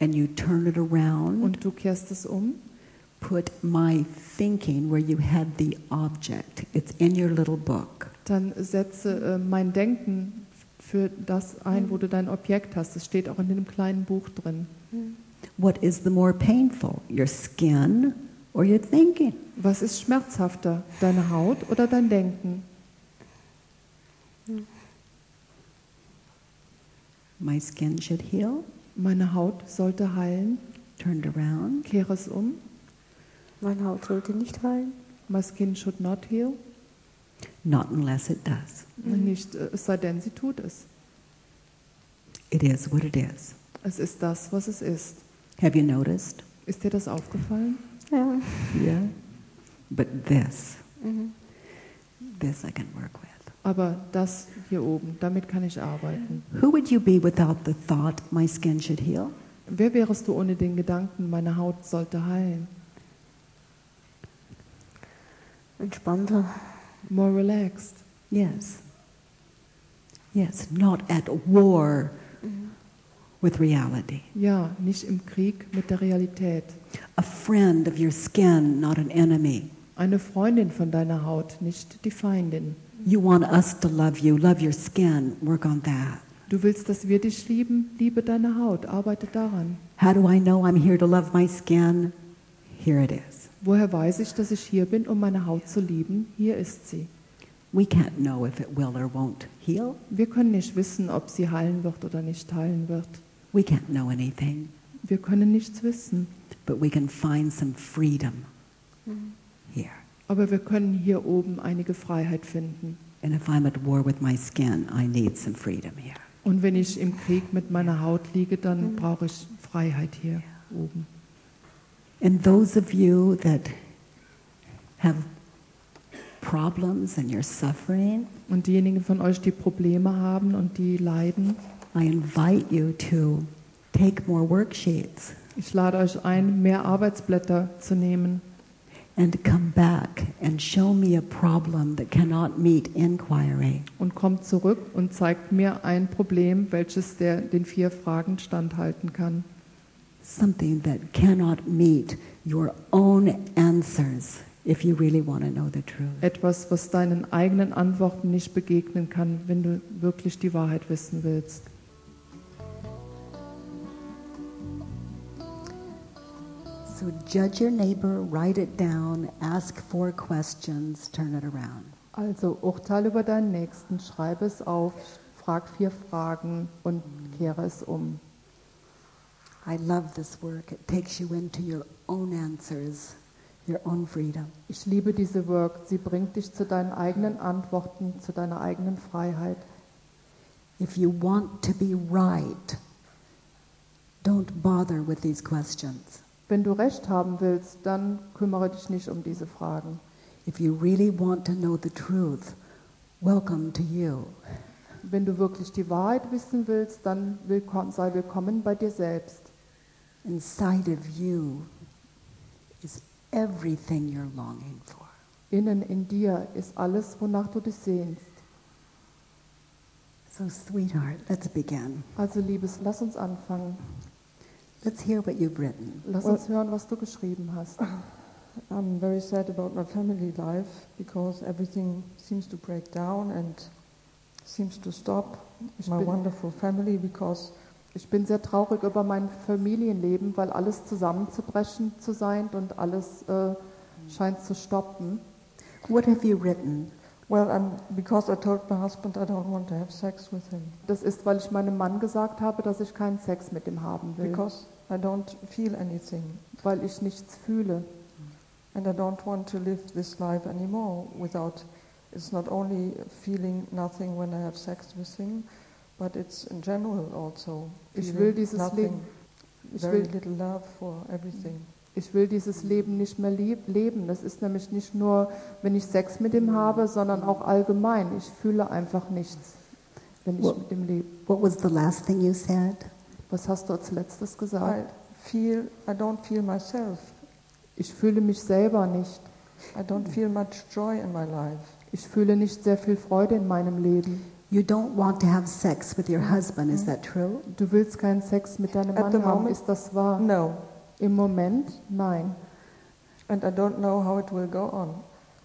and you turn it around, und du kehrst es um, put my thinking where you had the object. It's in your little book. dann setze äh, mein Denken für das ein, wo du dein Objekt hast. Es steht auch in dem kleinen Buch drin. What is the more painful, your skin or your thinking? Was ist schmerzhafter, deine Haut oder dein Denken? My skin should heal. Meine Haut sollte heilen. Turned around. Kehre es um. Meine Haut sollte nicht heilen. My skin should not heal. Not unless it does. Nicht, äh, es sei denn, sie tut es. It is what it is. Es ist das, was es ist. Have you noticed? Ist dir das aufgefallen? Ja. Yeah. But this, Mhm. this I can work with. Aber das hier oben, damit kann ich arbeiten. Who would you be without the thought, my skin should heal? Wer wärest du ohne den Gedanken, meine Haut sollte heilen? Entspannter. More relaxed. Yes. Yes, not at war mm-hmm. with reality. Ja, nicht im Krieg mit der Realität. A friend of your skin, not an enemy. Eine Freundin von deiner Haut, nicht die Feindin. You want us to love you, love your skin, work on that. Du willst, dass wir dich lieben? Liebe deine Haut, arbeite daran. How do I know I'm here to love my skin? Here it is. Woher weiß ich, dass ich hier bin, um meine Haut zu lieben? Hier ist sie. We can't know if it will or won't heal. Wir können nicht wissen, ob sie heilen wird oder nicht heilen wird. We can't know anything, Wir können nichts wissen. but we can find some freedom Mhm. here. Aber wir können hier oben einige Freiheit finden. And if I'm at war with my skin, I need some freedom here. Und wenn ich im Krieg mit meiner Haut liege, dann brauche ich Freiheit hier oben. And those of you that have problems and you're suffering, Und diejenigen von euch, die Probleme haben und die leiden, I invite you to take more worksheets ich lade euch ein, mehr Arbeitsblätter zu nehmen and come back and show me a problem that cannot meet inquiry. und kommt zurück und zeigt mir ein Problem, welches der den vier Fragen standhalten kann. Something that cannot meet your own answers if you really want to know the truth. Etwas, was deinen eigenen Antworten nicht begegnen kann, wenn du wirklich die Wahrheit wissen willst. So judge your neighbor, write it down, ask four questions, turn it around. Also urteile über deinen Nächsten, schreibe es auf, frag vier Fragen und kehre es um. I love this work. It takes you into your own answers, your own freedom. Ich liebe diese Work. Sie bringt dich zu deinen eigenen Antworten, zu deiner eigenen Freiheit. If you want to be right, don't bother with these questions. Wenn du Recht haben willst, dann kümmere dich nicht um diese Fragen. If you really want to know the truth, welcome to you. Wenn du wirklich die Wahrheit wissen willst, dann willkommen, sei willkommen bei dir selbst. Inside of you is everything you're longing for. Innen in dir ist alles, wonach du dich sehnst. So, sweetheart, let's begin. Also Liebes, lass uns anfangen. Let's hear what you've written. Lass uns hören, was du geschrieben hast. I'm very sad about my family life because everything seems to break down and seems to stop. Ich My wonderful family because ich bin sehr traurig über mein Familienleben, weil alles zusammenzubrechen zu sein und alles äh, scheint zu stoppen. What have you written? well, and because I told my husband I don't want to have sex with him Das ist, weil ich meinem Mann gesagt habe, dass ich keinen Sex mit ihm haben will, because I don't feel anything weil ich nichts fühle. and I don't want to live this life anymore without. It's not only feeling nothing when I have sex with him, but it's in general also Ich will dieses nothing, Leben, ich very will, little love for everything. ich will dieses Leben nicht mehr lieb, leben. Das ist nämlich nicht nur, wenn ich Sex mit ihm habe, sondern auch allgemein. Ich fühle einfach nichts, wenn ich Well- mit ihm lebe. What was the last thing you said? Was hast du als letztes I gesagt? feel I don't feel myself. Ich fühle mich selber nicht. I don't feel much joy in my life. Ich fühle nicht sehr viel Freude in meinem Leben. You don't want to have sex with your husband, is that true? Du willst keinen Sex mit deinem At Mann the haben. moment- Ist das wahr? No, Im Moment? Nein. and I don't know how it will go on.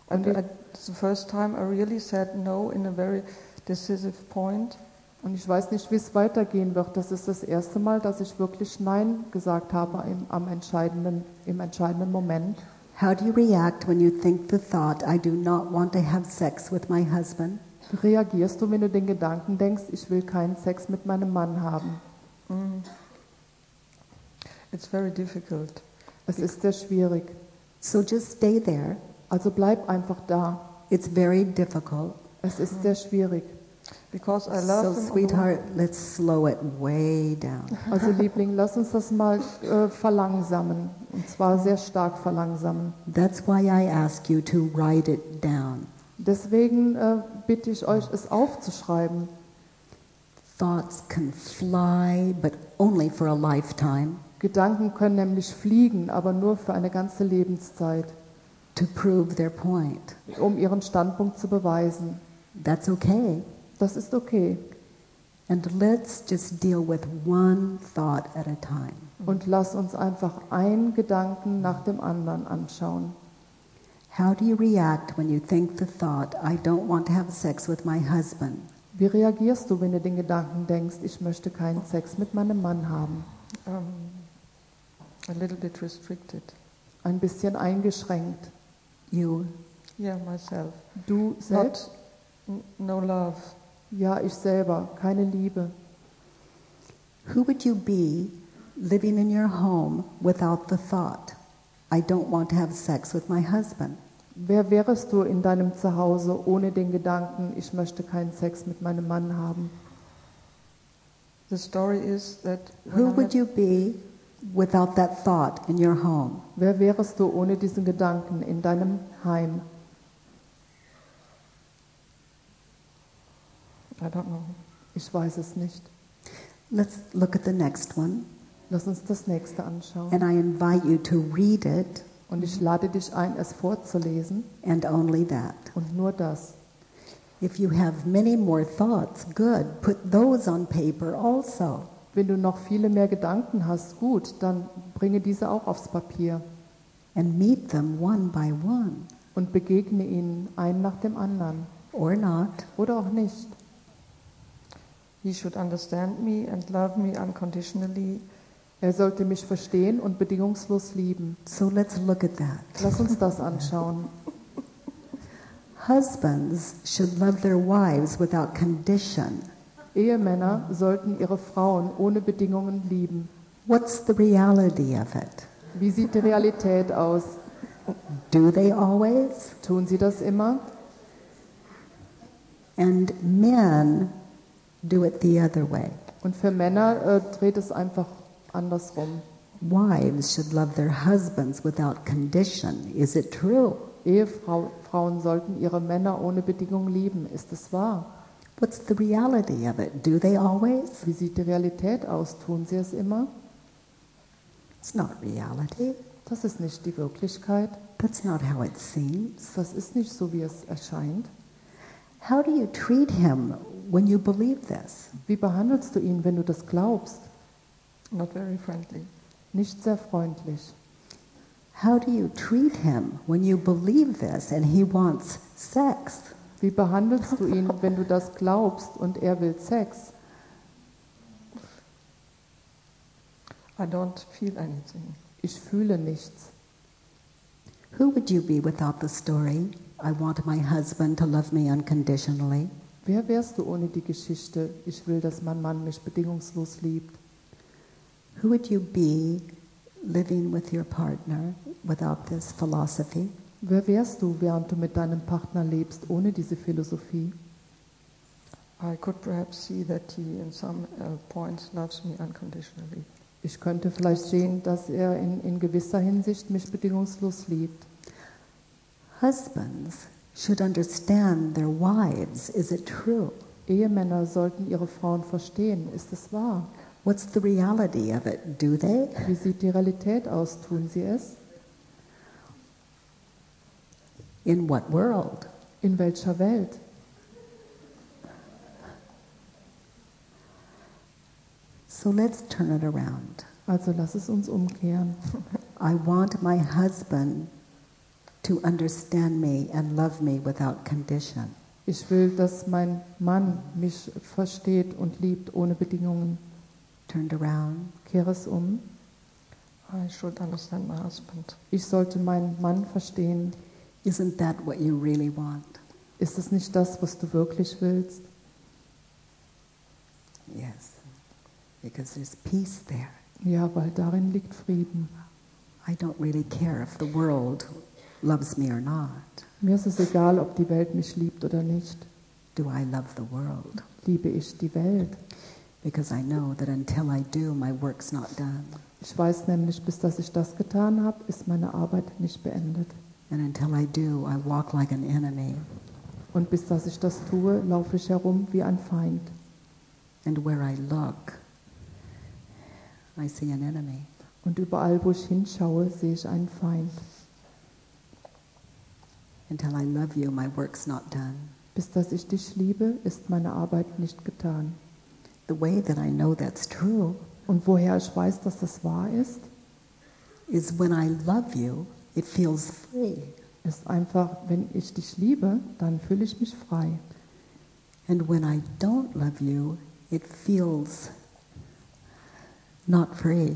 And Und I, it's the first time I really said no in a very decisive point. Und ich weiß nicht, wie es weitergehen wird. Das ist das erste Mal, dass ich wirklich Nein gesagt habe im, am entscheidenden, im entscheidenden Moment. How do you react when you think the thought, I do not want to have sex with my husband? Reagierst du, wenn du den Gedanken denkst, ich will keinen Sex mit meinem Mann haben? Mm. It's very difficult. Es ist sehr schwierig. So just stay there. Also bleib einfach da. It's very difficult. Es ist sehr schwierig. Because I love So, sweetheart, let's slow it way down. Also Liebling, lass uns das mal äh, verlangsamen. Und zwar sehr stark verlangsamen. That's why I ask you to write it down. Deswegen äh, bitte ich euch, es aufzuschreiben. Thoughts can fly, but only for a lifetime Gedanken können nämlich fliegen, aber nur für eine ganze Lebenszeit, to prove their point. um ihren Standpunkt zu beweisen. That's okay. Das ist okay. And let's just deal with one thought at a time. Und lass uns einfach einen Gedanken nach dem anderen anschauen. How do you react when you think the thought, I don't want to have sex with my husband? Wie reagierst du, wenn du den Gedanken denkst, ich möchte keinen Sex mit meinem Mann haben? um, a little bit restricted. Ein bisschen eingeschränkt. You, Yeah, myself. Du selbst? Not, no love. Ja, ich selber. Keine Liebe. who would you be living in your home without the thought, I don't want to have sex with my husband? Wer wärest du in deinem Zuhause ohne den Gedanken, ich möchte keinen Sex mit meinem Mann haben? The story is that Who would you be without that thought in your home? Wer wärest du ohne diesen Gedanken in deinem Heim? I don't know. Ich weiß es nicht. Let's look at the next one. Lass uns das nächste anschauen. And I invite you to read it Und ich lade dich ein, es vorzulesen and only that. und nur das. If you have many more thoughts, good. Put those on paper also. Wenn du noch viele mehr Gedanken hast, gut, dann bringe diese auch aufs Papier And meet them one by one. und begegne ihnen einen nach dem anderen. Or not. Oder auch nicht. He should understand me and love me unconditionally. Er sollte mich verstehen und bedingungslos lieben. So let's look at that. Lass uns das anschauen. Husbands should love their wives without condition. Ehemänner sollten ihre Frauen ohne Bedingungen lieben. What's the reality of it? Wie sieht die Realität aus? Do they always? Tun sie das immer? And men do it the other way. Und für Männer äh, dreht es einfach andersrum. Wives should love their husbands without condition. Is it true? Ehefrauen sollten ihre Männer ohne Bedingung lieben. Ist es wahr? What's the reality of it? Do they always? Wie sieht die Realität aus? Tun sie es immer? It's not reality. Das ist nicht die Wirklichkeit. That's not how it seems. Das ist nicht so, wie es erscheint. How do you treat him when you believe this? Wie behandelst du ihn, wenn du das glaubst? Not very friendly. Nicht sehr freundlich. How do you treat him when you believe this and he wants sex? Wie behandelst du ihn, wenn du das glaubst und er will Sex? I don't feel anything. Ich fühle nichts. Who would you be without the story? I want my husband to love me unconditionally. Wer wärst du ohne die Geschichte? Ich will, dass mein Mann mich bedingungslos liebt. Who would you be living with your partner without this philosophy? Wer wärst du, während du mit deinem Partner lebst, ohne diese Philosophie? I could perhaps see that he, in some uh, points, loves me unconditionally. Ich könnte vielleicht sehen, dass er in, in gewisser Hinsicht mich bedingungslos liebt. Husbands should understand their wives. Is it true? Ehemänner sollten ihre Frauen verstehen. Ist es wahr? What's the reality of it? Do they? Wie sieht die Realität aus? Tun sie es? In what world? In welcher Welt? So let's turn it around. Also lass es uns umkehren. I want my husband to understand me and love me without condition. Ich will, dass mein Mann mich versteht und liebt ohne Bedingungen. Turned around. Kehre es um. I should understand my husband. Ich sollte meinen Mann verstehen. Isn't that what you really want? Ist es nicht das, was du wirklich willst? Yes. Because there's peace there. Ja, weil darin liegt Frieden. I don't really care if the world loves me or not. Mir ist es egal, ob die Welt mich liebt oder nicht. Do I love the world? Liebe ich die Welt? Because I know that until I do, my work's not done. Ich weiß nämlich, bis dass ich das getan habe, ist meine Arbeit nicht beendet. And until I do, I walk like an enemy. Und bis dass ich das tue, laufe ich herum wie ein Feind. And where I look, I see an enemy. Und überall, wo ich hinschaue, sehe ich einen Feind. Until I love you, my work's not done. Bis dass ich dich liebe, ist meine Arbeit nicht getan. The way that I know that's true Und woher ich weiß, dass das wahr ist, is when I love you, it feels free. ist einfach, wenn ich dich liebe, dann fühle ich mich frei. And when I don't love you, it feels not free.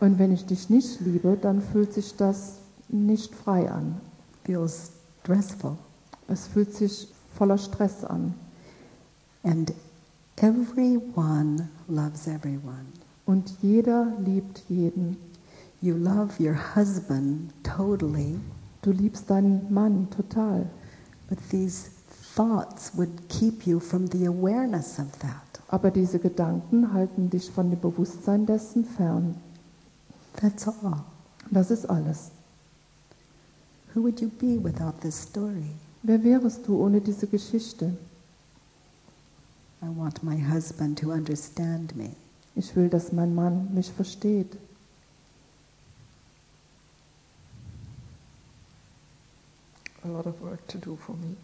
Und wenn ich dich nicht liebe, dann fühlt sich das nicht frei an. feels stressful. Es fühlt sich voller Stress an. And everyone loves everyone. Und jeder liebt jeden. You love your husband totally, Du liebst deinen Mann total. but these thoughts would keep you from the awareness of that. Aber diese Gedanken halten dich von dem Bewusstsein dessen fern. That's all. Das ist alles. Who would you be without this story? Wer wärest du ohne diese Geschichte? I want my husband to understand me. Ich will, dass mein Mann mich versteht. A lot of work to do for me.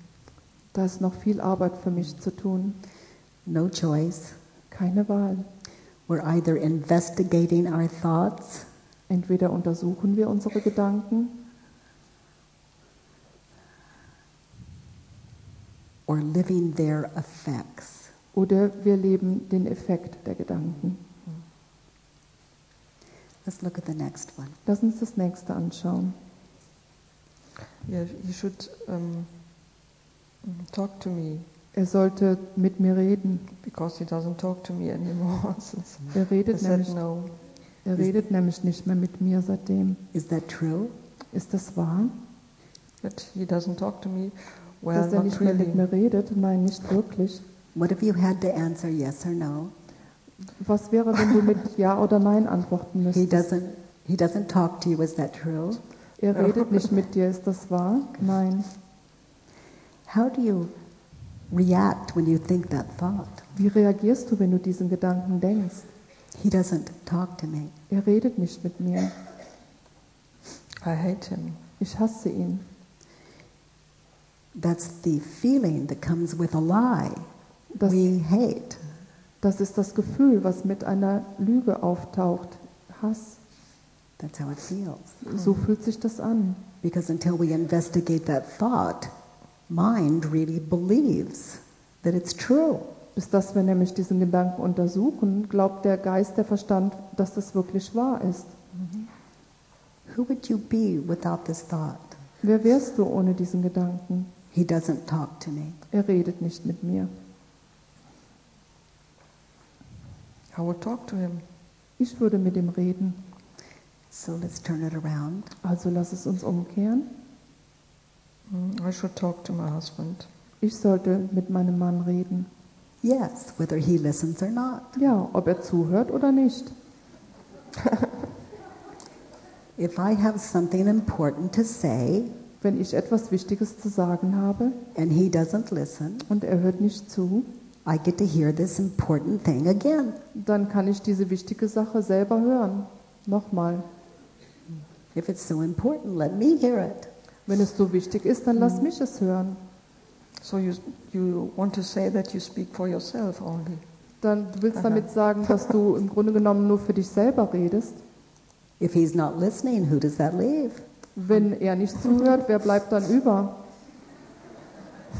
Da ist noch viel Arbeit für mich zu tun. No choice. Keine Wahl. We're either investigating our thoughts Entweder untersuchen wir unsere Gedanken or living their effects. Oder wir leben den Effekt der Gedanken. Let's look at the next one. Lass uns das nächste anschauen. Yeah, he should um, talk to me Er sollte mit mir reden. because he doesn't talk to me anymore Er redet, nämlich, no. er redet nämlich nicht mehr mit mir seitdem. Is that true? Ist das wahr? That he doesn't talk to me. Well, Dass er not nicht mehr mit really. mir redet? Nein, nicht wirklich. What if you had to answer yes or no? Was wäre, wenn du mit Ja oder Nein antworten He doesn't he doesn't talk to you, is that true? Er redet nicht mit dir, ist das wahr? Nein. How do you react when you think that thought? Wie reagierst du, wenn du diesen Gedanken denkst? He doesn't talk to me. Er redet nicht mit mir. I hate him. Ich hasse ihn. That's the feeling that comes with a lie. Das, we hate. das ist das Gefühl, was mit einer Lüge auftaucht. Hass. That's how it feels. So fühlt sich das an. Because until we investigate that thought, mind really believes that it's true. Bis dass wir nämlich diesen Gedanken untersuchen, glaubt der Geist, der Verstand, dass das wirklich wahr ist. Who would you be without this thought? Wer wärst du ohne diesen Gedanken? He doesn't talk to me. Er redet nicht mit mir. I would talk to him. Ich würde mit ihm reden. So let's turn it around. Also lass es uns umkehren. Mm, I should talk to my husband. Ich sollte mit meinem Mann reden. Yes, whether he listens or not. Ja, ob er zuhört oder nicht. If I have something important to say Wenn ich etwas Wichtiges zu sagen habe and he doesn't listen, und er hört nicht zu, I get to hear this important thing again. dann kann ich diese wichtige Sache selber hören. Nochmal. If it's so important, let me hear it. Wenn es so wichtig ist, dann lass mich es hören. So you, you want to say that you speak for yourself only. Dann du willst damit sagen, dass du im Grunde genommen nur für dich selber redest. If he's not listening, who does that leave? Wenn er nicht zuhört, wer bleibt dann über?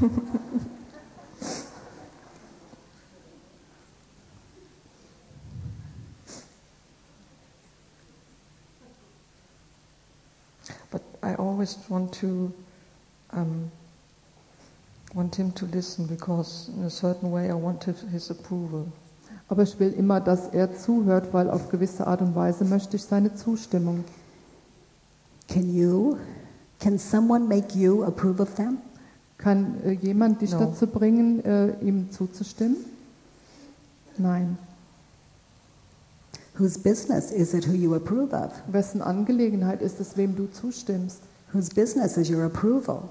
I always want to um, want him to listen because in a certain way I want his, approval. Aber ich will immer, dass er zuhört, weil auf gewisse Art und Weise möchte ich seine Zustimmung. Can you, can someone make you approve of them? Kann äh, jemand dich No. dazu bringen, äh, ihm zuzustimmen? Nein. Whose business is it who you approve of? Wessen Angelegenheit ist es, wem du zustimmst? Whose business is your approval?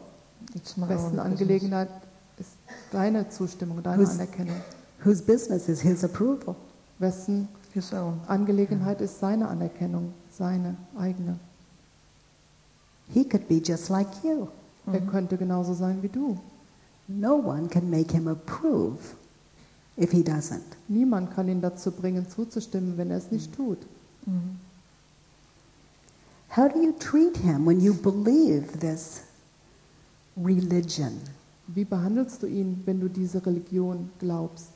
Wessen. Angelegenheit ist deine Zustimmung, deine Who's- Anerkennung? Whose business is his approval? Wessen His own. Angelegenheit ist seine Anerkennung, seine eigene? He could be just like you. Er könnte genauso sein wie du. No one can make him approve if he doesn't. Niemand kann ihn dazu bringen, zuzustimmen, wenn er es nicht tut. How do you treat him when you believe this religion? Wie behandelst du ihn, wenn du diese Religion glaubst?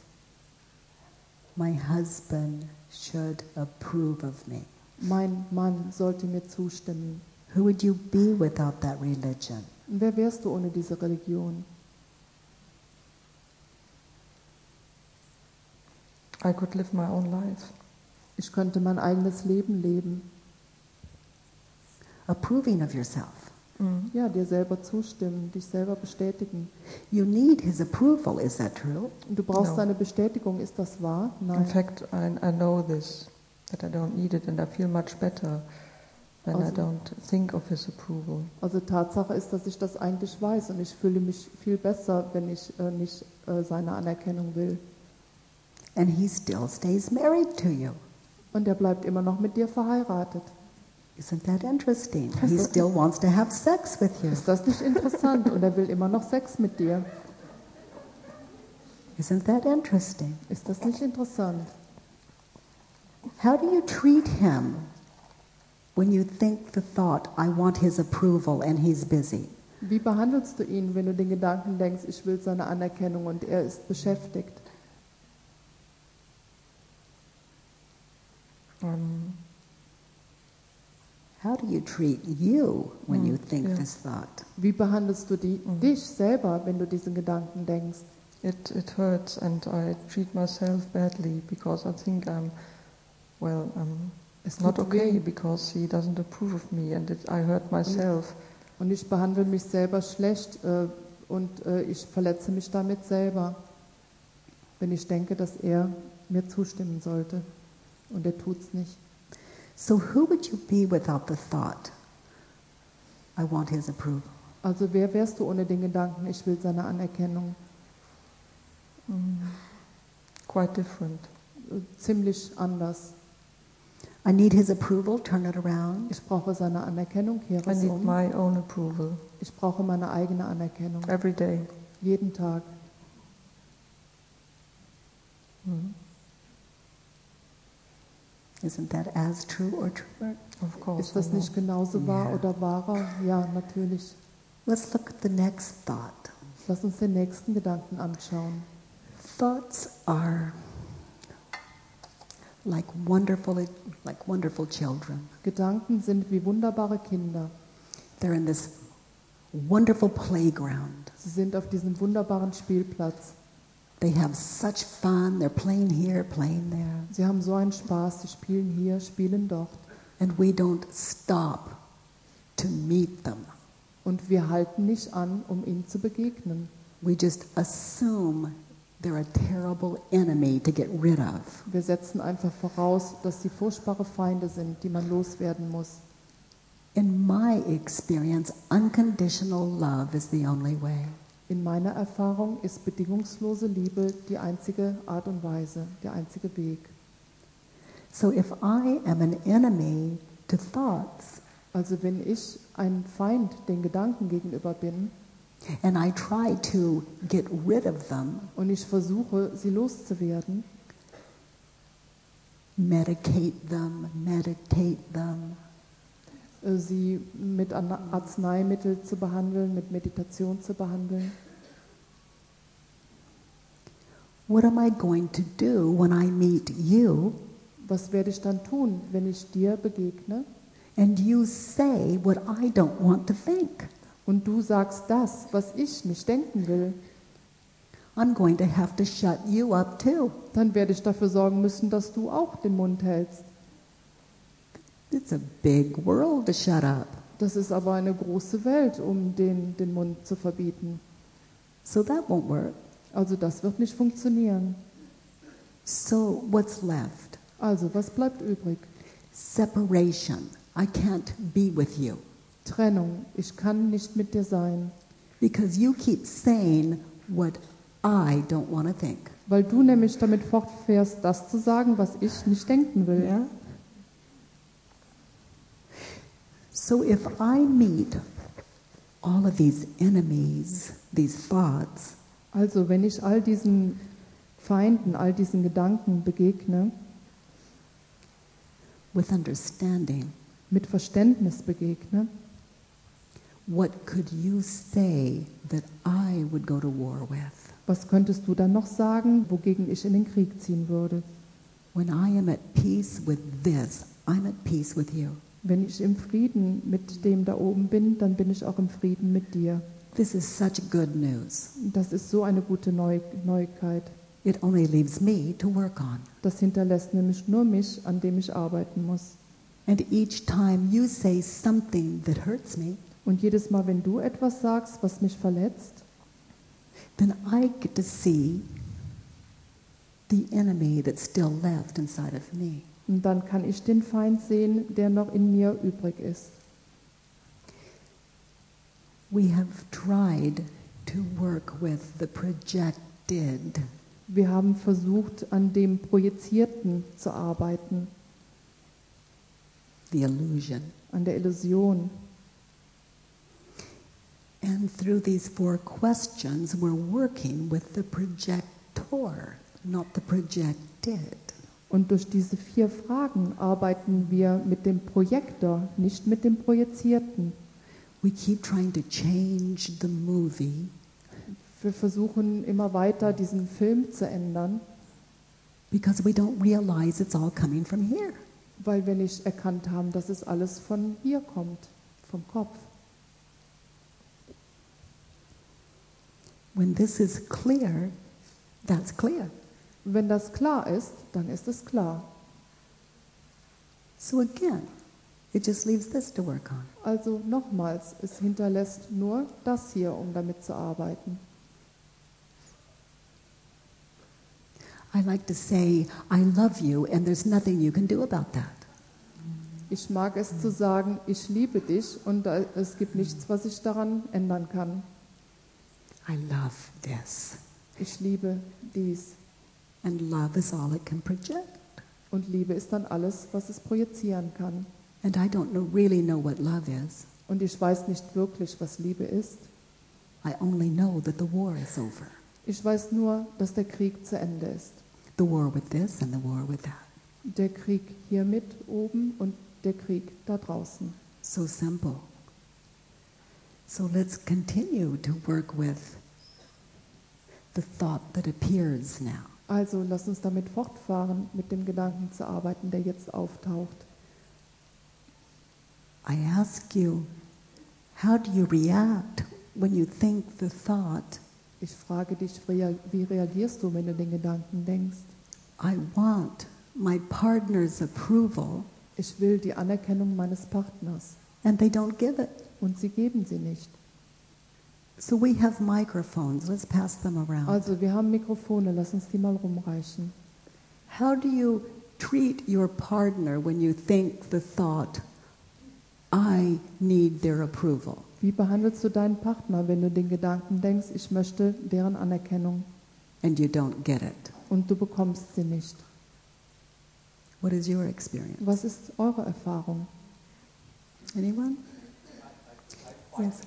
My husband should approve of me. Mein Mann sollte mir zustimmen. Who would you be without that religion? Wer wärst du ohne diese Religion? I could live my own life. Ich könnte mein eigenes Leben leben. Approving of yourself. Mm. Ja, dir selber zustimmen, dich selber bestätigen. You need his approval, is that true? Du brauchst No. seine Bestätigung. Ist das wahr? In Nein. fact, I, I know this, that I don't need it, and I feel much better when I Also- don't think of his approval. Also Tatsache ist, dass ich das eigentlich weiß und ich fühle mich viel besser, wenn ich äh, nicht äh, seine Anerkennung will. And he still stays married to you. Und er bleibt immer noch mit dir verheiratet. Isn't that interesting? He still wants to have sex with you. Ist das nicht interessant? Und er will immer noch Sex mit dir. Isn't that interesting? Ist das nicht interessant? How do you treat him when you think the thought, I want his approval, and he's busy? Wie behandelst du ihn, wenn du den Gedanken denkst, ich will seine Anerkennung und er ist beschäftigt? Um, How do you treat you when you Mm, think yeah. this thought? Wie behandelst du die, Mhm. dich selber, wenn du diesen Gedanken denkst? it, it hurts, and I treat myself badly because I think I'm, well, I'm Es not okay weh. because he doesn't approve of me, and it, I hurt myself. Und ich behandle mich selber schlecht äh, und äh, ich verletze mich damit selber, wenn ich denke, dass er mir zustimmen sollte. Und er tut's nicht. So, who would you be without the thought, I want his approval? Also wer wärst du ohne den Gedanken, ich will seine Anerkennung? Mm. Quite different. Ziemlich anders. I need his approval, turn it around. Ich brauche seine Anerkennung, kehre I es need um. my own approval Ich brauche meine eigene Anerkennung. every day. Jeden Tag. Mm. Isn't that as true or truer? Of course. Ist das nicht genauso wahr Ja. oder wahrer? Ja, natürlich. Let's look at the next thought. Lass uns den nächsten Gedanken anschauen. Thoughts are like wonderful, like wonderful children. Gedanken sind wie wunderbare Kinder. They're in this wonderful playground. Sie sind auf diesem wunderbaren Spielplatz. They have such fun. They're playing here, playing there. Sie haben so einen Spaß. Sie spielen hier, spielen dort. And we don't stop to meet them. Und wir halten nicht an, um ihnen zu begegnen. We just assume they're a terrible enemy to get rid of. Wir setzen einfach voraus, dass sie furchtbare Feinde sind, die man loswerden muss. In my experience, unconditional love is the only way. In meiner Erfahrung ist bedingungslose Liebe die einzige Art und Weise, der einzige Weg. So if I am an enemy to thoughts Also wenn ich ein Feind den Gedanken gegenüber bin and I try to get rid of them, und ich versuche, sie loszuwerden, medicate them, meditate them, sie mit Ana- Arzneimittel zu behandeln, mit Meditation zu behandeln, what am I going to do when I meet you was werde ich dann tun, wenn ich dir begegne and you say what I don't want to think? und du sagst das, was ich nicht denken will? I'm going to have to shut you up too. Dann werde ich dafür sorgen müssen, dass du auch den Mund hältst. It's a big world to shut up. Das ist aber eine große Welt, um den, den Mund zu verbieten. So that won't work. Also das wird nicht funktionieren. So what's left? Also was bleibt übrig? Separation. I can't be with you Trennung. Ich kann nicht mit dir sein, because you keep saying what I don't want to think. weil du nämlich damit fortfährst, das zu sagen, was ich nicht denken will. Yeah? So if I meet all of these enemies, these thoughts, Also wenn ich all diesen Feinden, all diesen Gedanken begegne, with understanding, mit Verständnis begegne, what could you say that I would go to war with? was könntest du dann noch sagen, wogegen ich in den Krieg ziehen würde? When I am at peace with this, I'm at peace with you. Wenn ich im Frieden mit dem da oben bin, dann bin ich auch im Frieden mit dir. This is such good news. Das ist so eine gute Neu Neuigkeit. It only leaves me to work on. Das hinterlässt nämlich nur mich, an dem ich arbeiten muss. And each time you say something that hurts me, Und jedes Mal, wenn du etwas sagst, was mich verletzt, then I get to see the enemy that's still left inside of me. Und dann kann ich den Feind sehen, der noch in mir übrig ist. We have tried to work with the projected, Wir haben versucht, an dem Projizierten zu arbeiten, the illusion. an der Illusion. And through these four questions, we're working with the projector, not the projected. Und durch diese vier Fragen arbeiten wir mit dem Projektor, nicht mit dem Projizierten. We keep trying to change the movie Wir versuchen immer weiter, diesen Film zu ändern, because we don't realize it's all coming from here. weil wir nicht erkannt haben, dass es alles von hier kommt, vom Kopf. When this is clear, that's clear. Wenn das klar ist, dann ist es klar. So again, it just leaves this to work on. Also nochmals, es hinterlässt nur das hier, um damit zu arbeiten. I like to say, I love you, and there's nothing you can do about that. Ich mag es zu sagen, ich liebe dich und es gibt nichts, was ich daran ändern kann. I love this. Ich liebe dies. And love is all it can project. Und Liebe ist dann alles, was es projizieren kann. And I don't know, really know what love is. Und ich weiß nicht wirklich, was Liebe ist. I only know that the war is over. Ich weiß nur, dass der Krieg zu Ende ist. The war with this and the war with that. Der Krieg hier mit oben und der Krieg da draußen. So simple. So let's continue to work with the thought that appears now. Also lass uns damit fortfahren, mit dem Gedanken zu arbeiten, der jetzt auftaucht. I ask you, how do you react when you think the thought, Ich frage dich, wie reagierst du, wenn du den Gedanken denkst? I want my partner's approval, Ich will die Anerkennung meines Partners and they don't give it? und sie geben sie nicht. So we have microphones. Let's pass them around. Also wir haben Mikrofone, lass uns die mal rumreichen. How do you treat your partner when you think the thought, I need their approval? Wie behandelst du deinen Partner, wenn du den Gedanken denkst, ich möchte deren Anerkennung And you don't get it. und du bekommst sie nicht? What is your experience? Was ist eure Erfahrung? Anyone? Yes.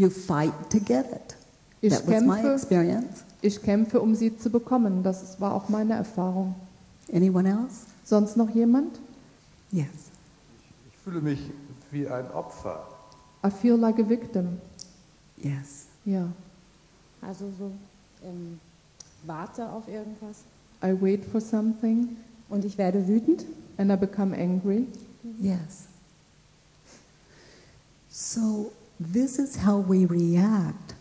You fight to get it. Ich that was my kämpfe, experience. ich kämpfe, um sie zu bekommen. Das war auch meine Erfahrung. Anyone else? Sonst noch jemand? Yes. Ich fühle mich wie ein Opfer. I feel like a victim. Yes. Ja. Also so ähm, warte auf irgendwas I wait for something und ich werde wütend. and I become angry. Yes. So this is how we react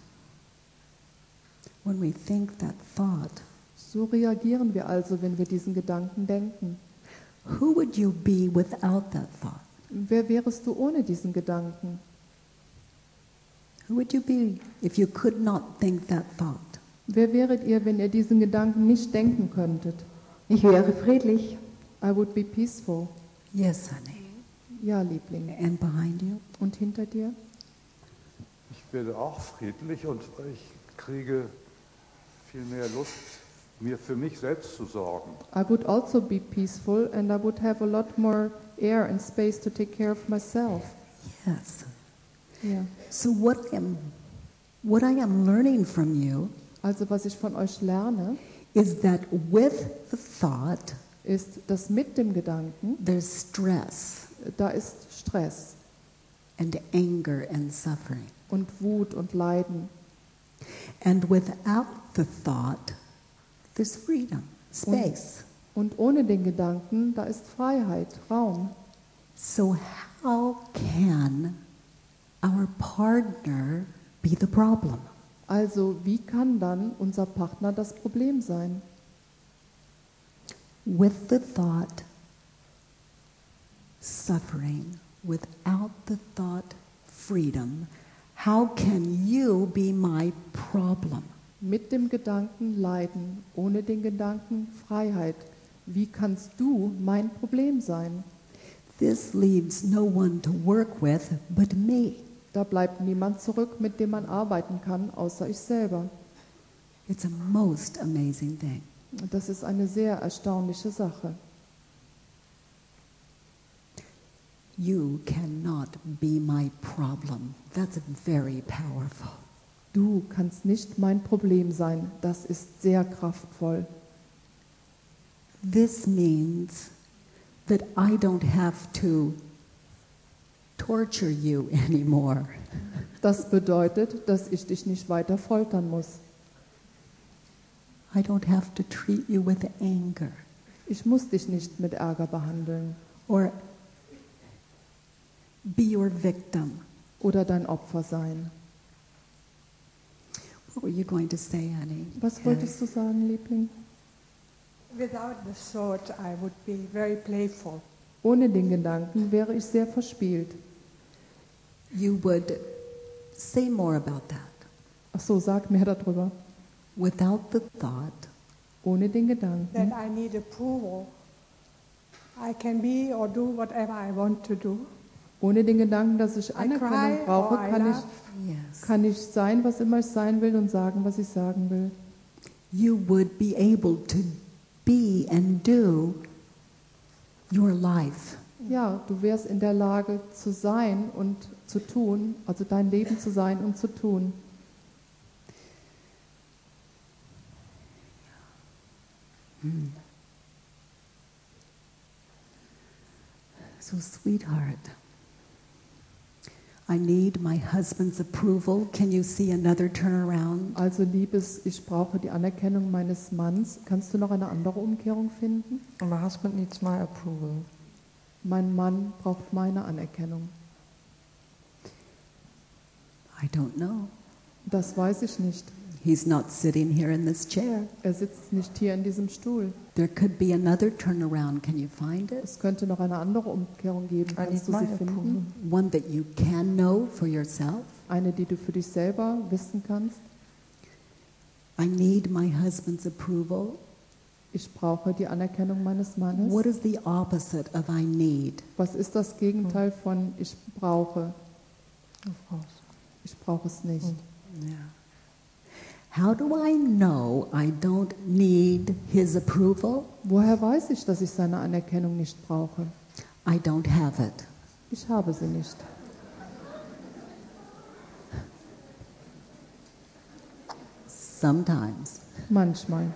when we think that thought. So reagieren wir also, wenn wir diesen Gedanken denken. Who would you be without that thought? Wer wärest du ohne diesen Gedanken? Who would you be if you could not think that thought? Wer wäret ihr, wenn ihr diesen Gedanken nicht denken könntet? Ich wäre friedlich. I would be peaceful. Yes, honey. Ja, Liebling. And behind you? Und hinter dir? Ich werde auch friedlich und ich kriege viel mehr Lust, mir für mich selbst zu sorgen. I would also be peaceful and I would have a lot more air and space to take care of myself. Yes. Ja. So what I am what I am learning from you Also was ich von euch lerne, is that with the thought ist, dass mit dem Gedanken, there's stress da ist Stress and anger and suffering. Und Wut und Leiden. And without the thought there's freedom, space. Und ohne den Gedanken, da ist Freiheit, Raum. So how can our partner be the problem? Also wie kann dann unser Partner das Problem sein? With the thought suffering, without the thought freedom, how can you be my problem? Mit dem Gedanken Leiden, ohne den Gedanken Freiheit. Wie kannst du mein Problem sein? This leaves no one to work with but me. Da bleibt niemand zurück, mit dem man arbeiten kann, außer ich selber. It's a most amazing thing. Das ist eine sehr erstaunliche Sache. You cannot be my problem. That's very powerful. Du kannst nicht mein Problem sein. Das ist sehr kraftvoll. This means that I don't have to torture you anymore. Das bedeutet, dass ich dich nicht weiter foltern muss. I don't have to treat you with anger Ich muss dich nicht mit Ärger behandeln or be your victim. oder dein Opfer sein. What were you going to say, Annie? Was wolltest du sagen, Liebling? Without the thought, I would be very playful. Ohne den Gedanken wäre ich sehr verspielt. You would say more about that. Ach so, sag mehr darüber. Without the thought, Ohne den Gedanken. That I need approval. I can be or do whatever I want to do. Ohne den Gedanken, dass ich Anerkennung brauche, kann ich, kann ich sein, was immer ich sein will und sagen, was ich sagen will. you would be able to be and do your life. Ja, du wärst in der Lage zu sein und zu tun, also dein Leben zu sein und zu tun. So, sweetheart, I need my husband's approval. Can you see another turnaround? Also Liebes, ich brauche die Anerkennung meines Manns. Kannst du noch eine andere Umkehrung finden? My husband needs my approval. Mein Mann braucht meine Anerkennung. I don't know. Das weiß ich nicht. He's not sitting here in this chair. Er sitzt nicht hier in diesem Stuhl. There could be another turnaround. Can you find it? Es könnte noch eine andere Umkehrung geben. Kannst du sie finden? One that you can know for yourself. Eine, die du für dich selber wissen kannst. I need my husband's approval. Ich brauche die Anerkennung meines Mannes. What is the opposite of I need? Was ist das Gegenteil von ich brauche? Ich brauche es nicht. Yeah. How do I know I don't need his approval? Woher weiß ich, dass ich seine Anerkennung nicht brauche? I don't have it. Ich habe sie nicht. Sometimes. Manchmal.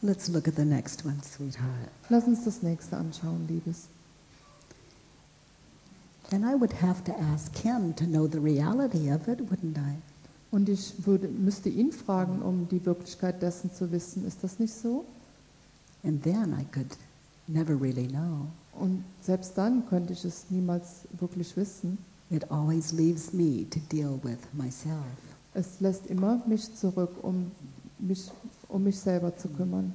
Let's look at the next one, sweetheart. Lass uns das nächste anschauen, Liebes. And I would have to ask him to know the reality of it, wouldn't I? Und ich würde, müsste ihn fragen, um die Wirklichkeit dessen zu wissen. Ist das nicht so? And then I could never really know. Und selbst dann könnte ich es niemals wirklich wissen. It always leaves me to deal with myself. Es lässt immer mich zurück, um mich, um mich selber zu kümmern.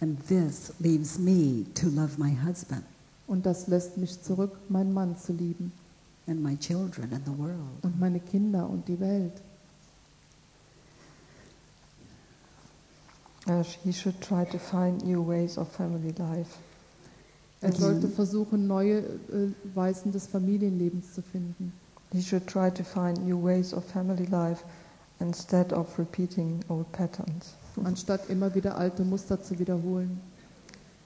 And this leaves me to love my husband Und das lässt mich zurück, meinen Mann zu lieben and my children and the world. und meine Kinder und die Welt. Uh, he should try to find new ways of family life. Er sollte versuchen, neue äh, Weisen des Familienlebens zu finden. He should try to find new ways of family life instead of repeating old patterns. anstatt immer wieder alte Muster zu wiederholen.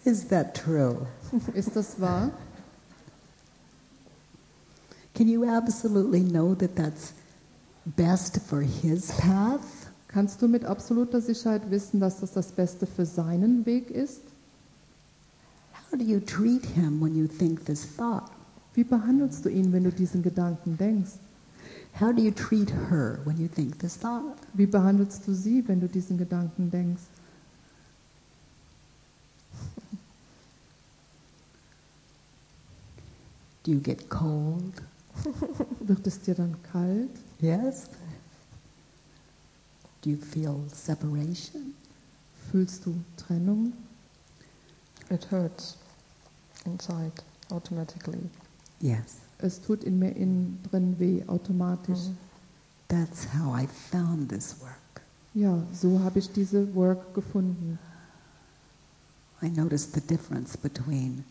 Is that true? Ist das wahr? Can you absolutely know that that's best for his path? Kannst du mit absoluter Sicherheit wissen, dass das das Beste für seinen Weg ist? How do you treat him when you think this thought? Wie behandelst du ihn, wenn du diesen Gedanken denkst? How do you treat her when you think this thought? Wie behandelst du sie, wenn du diesen Gedanken denkst? Do you get cold? Wird es dir dann kalt? Yes. Do you feel separation? Fühlst du Trennung? It hurts inside automatically. Yes. Es tut in mir innen drin weh, automatisch. Mhm. That's how I found this work. Ja, so habe ich diese Work gefunden. I noticed the difference between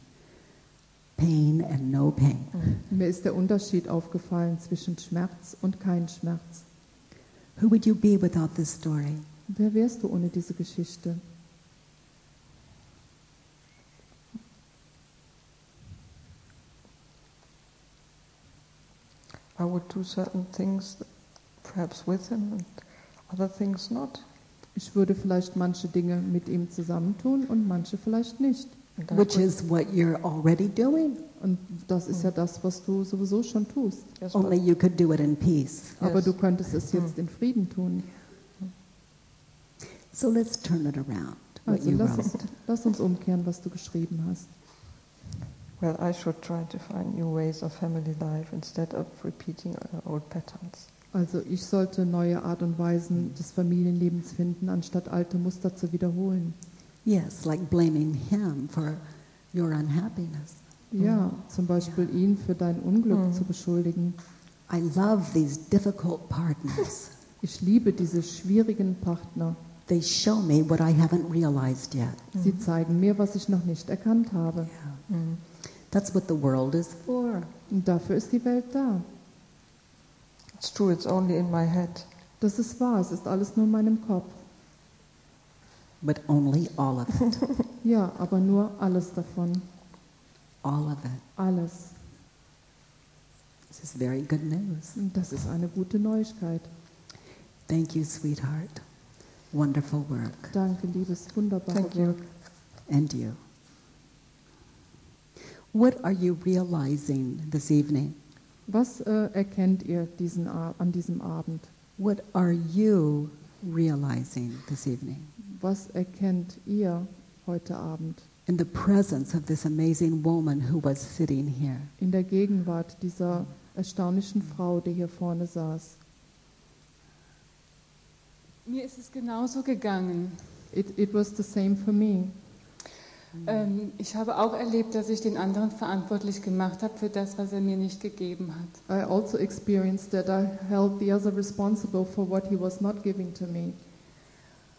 pain and no pain. Mir ist der Unterschied aufgefallen zwischen Schmerz und kein Schmerz. Who would you be without this story? Wer wärst du ohne diese Geschichte? I would do certain things perhaps with him and other things not. Ich würde vielleicht manche Dinge mit ihm zusammentun und manche vielleicht nicht. Which is what you're already doing. Und das ist ja das, was du sowieso schon tust. Only you could do it in peace. Aber du könntest es jetzt in Frieden tun. So let's turn it around. What Also you lass uns, wrote. lass uns umkehren, was du geschrieben hast. Well, I should try to find new ways of family life instead of repeating old patterns. Also ich sollte neue Art und Weisen des Familienlebens finden, anstatt alte Muster zu wiederholen. Yes, like blaming him for your unhappiness. Ja, zum Beispiel ihn für dein Unglück Mhm. zu beschuldigen. I love these difficult partners. Ich liebe diese schwierigen Partner. They show me what I haven't realized yet. Sie zeigen mir, was ich noch nicht erkannt habe. Mm. That's what the world is for. Und dafür ist die Welt da. It's true, it's only in my head. Das ist wahr, es ist alles nur in meinem Kopf. But only all of it. Ja, aber nur alles davon. all of it. Alles. This is very good news. Das ist eine gute Neuigkeit. Thank you, sweetheart. Wonderful work. Danke, liebes, wunderbare Thank you. Work. And you. What are you realizing this evening? Was äh, erkennt ihr diesen, an diesem Abend? What are you realizing this evening? Was erkennt ihr heute Abend In the presence of this amazing woman who was sitting here. in der Gegenwart dieser erstaunlichen Frau, die hier vorne saß? Mir ist es genauso gegangen. It, it was the same for me. Ähm, ich habe auch erlebt, dass ich den anderen verantwortlich gemacht habe für das, was er mir nicht gegeben hat. I also experienced that I held the other responsible for what he was not giving to me.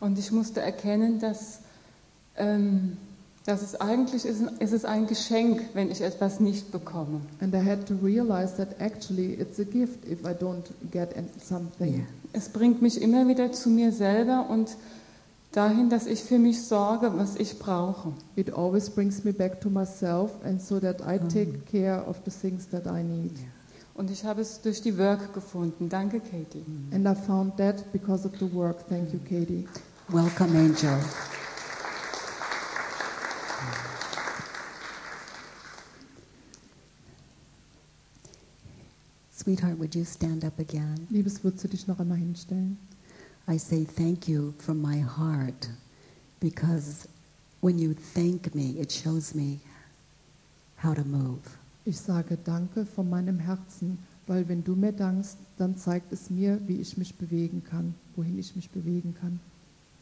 Und ich musste erkennen, dass, ähm, dass es eigentlich ist, ist es ein Geschenk, wenn ich etwas nicht bekomme. And I had to realize that actually it's a gift if I don't get something. Es bringt mich immer wieder zu mir selber und dahin, dass ich für mich sorge, was ich brauche. It always brings me back to myself and so that I take care of the things that I need. Und ich habe es durch die Work gefunden. Danke, Katie. And I found that because of the work. Thank you, Katie. Welcome, Angel. Sweetheart, would you stand up again? Liebes, würdest du dich noch einmal hinstellen? I say thank you from my heart because when you thank me, it shows me how to move. Ich sage Danke von meinem Herzen, weil wenn du mir dankst, dann zeigt es mir, wie ich mich bewegen kann, wohin ich mich bewegen kann.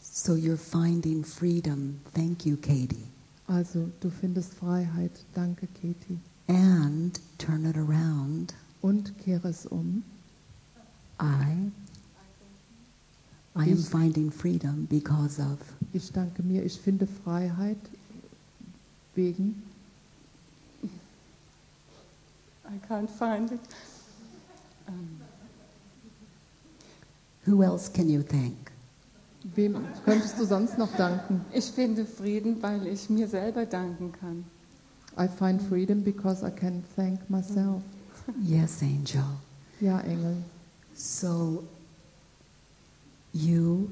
So you're finding freedom. Thank you, Katie. Also, du findest Freiheit. Danke, Katie. And turn it around. Und kehre es um. I I am finding freedom because of Ich danke mir, ich finde Freiheit wegen. I can't find it. Ähm, who else can you thank? Wem könntest du sonst noch danken? ich finde Frieden, weil ich mir selber danken kann. I find freedom because I can thank myself. Yes, angel. Ja, Engel. So you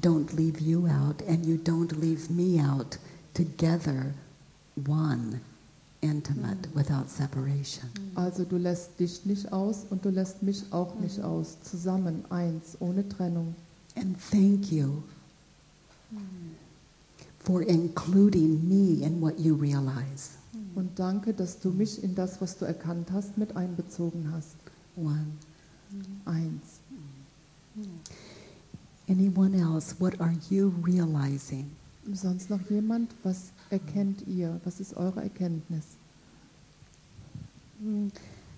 don't leave you out and you don't leave me out. Together, one, intimate, without separation. Also du lässt dich nicht aus und du lässt mich auch nicht aus. Zusammen, eins, ohne Trennung. And thank you for including me in what you realize. Und danke, dass du mich in das, was du erkannt hast, mit einbezogen hast. One. Eins. Anyone else, what are you realizing? Sonst noch jemand? Was erkennt ihr? Was ist eure Erkenntnis?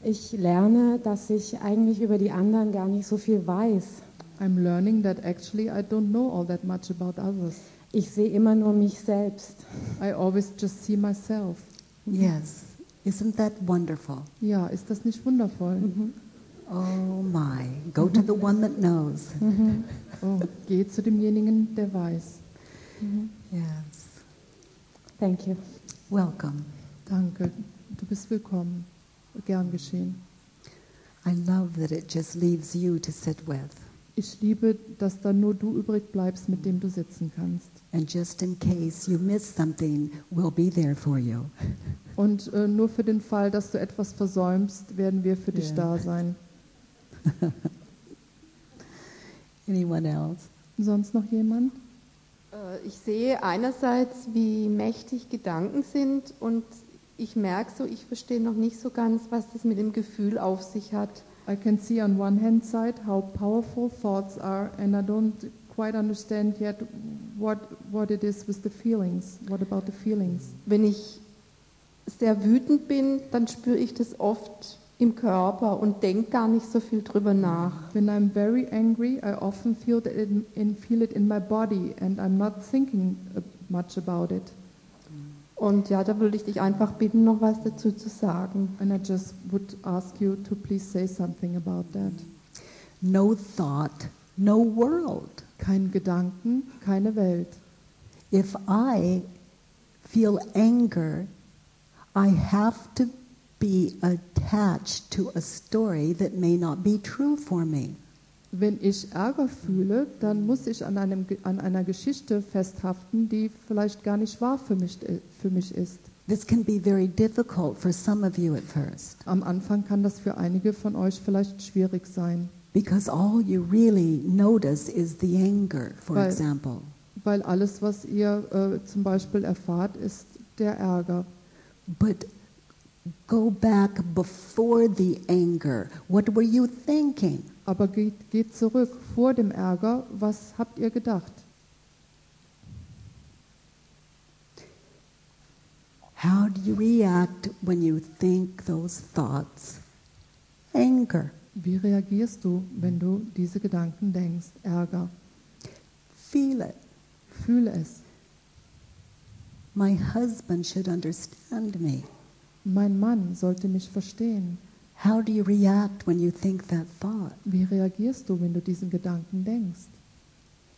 Ich lerne, dass ich eigentlich über die anderen gar nicht so viel weiß. I'm learning that actually I don't know all that much about others. Ich sehe immer nur mich selbst. I always just see myself. Yes. Isn't that wonderful? Ja, ist das nicht wundervoll? Mm-hmm. Oh my. Go to the one that knows. Mm-hmm. Oh, geh zu demjenigen, der weiß. Mm-hmm. Yes. Thank you. Welcome. Danke, du bist willkommen. Gern geschehen. I love that it just leaves you to sit with. Ich liebe, dass da nur du übrig bleibst, mit dem du sitzen kannst. And just in case you miss something, we'll be there for you. Und äh, nur für den Fall, dass du etwas versäumst, werden wir für dich Ja. da sein. Anyone else? Sonst noch jemand? Äh, Ich sehe einerseits, wie mächtig Gedanken sind und ich merke so, ich verstehe noch nicht so ganz, was das mit dem Gefühl auf sich hat. I can see on one hand side how powerful thoughts are, and I don't quite understand yet what what it is with the feelings. What about the feelings? Wenn ich sehr wütend bin, dann spüre ich das oft im Körper und denke gar nicht so viel drüber nach. When I'm very angry, I often feel that in feel it in my body, and I'm not thinking uh, much about it. Und ja, da würde ich dich einfach bitten, noch was dazu zu sagen. And I just would ask you to please say something about that. No thought, no world. Kein Gedanken, keine Welt. If I feel anger, I have to be attached to a story that may not be true for me. Wenn ich Ärger fühle, dann muss ich an, einem, an einer Geschichte festhaften, die vielleicht gar nicht wahr für mich, äh, für mich ist. This can be very difficult for some of you at first Am Anfang kann das für einige von euch vielleicht schwierig sein, because all you really notice is the anger, for Weil- example. weil alles, was ihr äh, zum Beispiel erfahrt, ist der Ärger. But go back before the anger. What were you thinking? Aber geht, geht zurück vor dem Ärger. Was habt ihr gedacht? How do you react when you think those thoughts? Anger. Wie reagierst du, wenn du diese Gedanken denkst? Ärger. Feel it. Fühle es. My husband should understand me. Mein Mann sollte mich verstehen. How do you react when you think that thought? Wie reagierst du, wenn du diesen Gedanken denkst?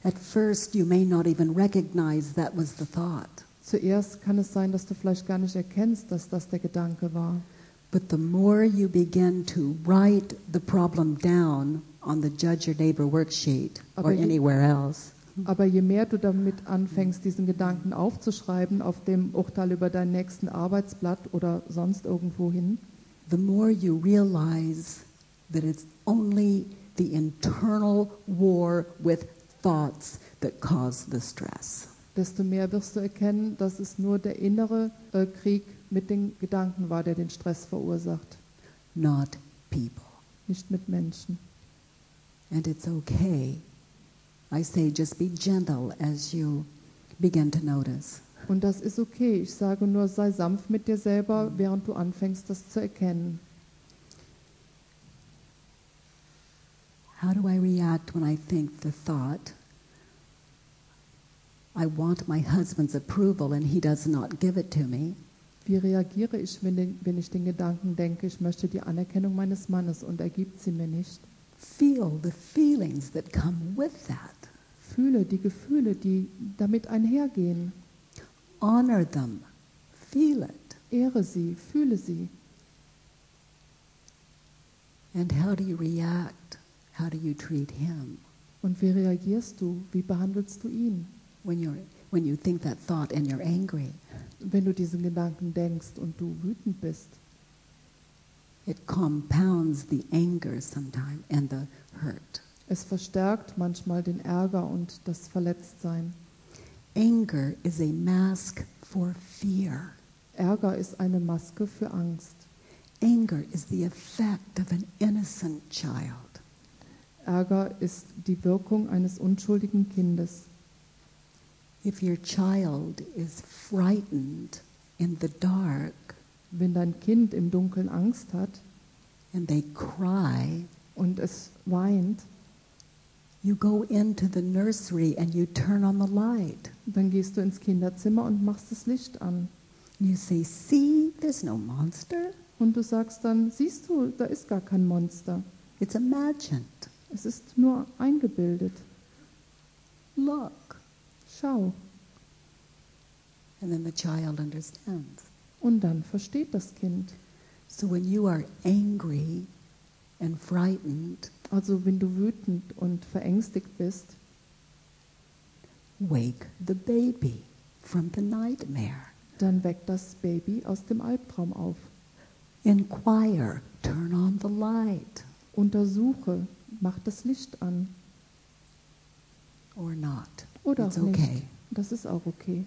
At first, you may not even recognize that was the thought. Zuerst kann es sein, dass du vielleicht gar nicht erkennst, dass das der Gedanke war. But the more you begin to write the problem down on the Judge Your Neighbor worksheet or Aber je- anywhere else, Aber je mehr du damit anfängst, diesen Gedanken aufzuschreiben auf dem Urteil über deinen nächsten Arbeitsblatt oder sonst irgendwo hin, the more you realize that it's only the internal war with thoughts that cause the stress. desto mehr wirst du erkennen, dass es nur der innere äh, Krieg mit den Gedanken war, der den Stress verursacht, not people. nicht mit Menschen. And it's okay. I say just be gentle as you begin to notice. Und das ist okay. Ich sage nur, sei sanft mit dir selber, während du anfängst, das zu erkennen. How do I react when I think the thought, I want my husband's approval and he does not give it to me? Wie reagiere ich, wenn, den, wenn ich den Gedanken denke, ich möchte die Anerkennung meines Mannes und er gibt sie mir nicht? Feel the feelings that come with that. Fühle die Gefühle, die damit einhergehen. Honor them. Feel it. Ehre sie, fühle sie. And how do you react? How do you treat him Und wie reagierst du? Wie behandelst du ihn, when you're when you think that thought and you're angry? wenn du diesen Gedanken denkst und du wütend bist? It compounds the anger sometimes and the hurt. Es verstärkt manchmal den Ärger und das Verletztsein. Anger is a mask for fear. Ärger ist eine Maske für Angst. Anger is the effect of an innocent child. Ärger ist die Wirkung eines unschuldigen Kindes. If your child is frightened in the dark Wenn dein Kind im Dunkeln Angst hat and they cry, und es weint, you go into the nursery and you turn on the light. dann gehst du ins Kinderzimmer und machst das Licht an. You say, See, there's no monster. Und du sagst dann, siehst du, da ist gar kein Monster. It's imagined. Es ist nur eingebildet. Look. Schau. And then the child understands. Und dann versteht das Kind. So when you are angry and frightened, Also wenn du wütend und verängstigt bist, wake the baby from the nightmare. dann weckt das Baby aus dem Albtraum auf. Inquire, turn on the light Untersuche, mach das Licht an or not. oder It's auch nicht. okay. Das ist auch okay.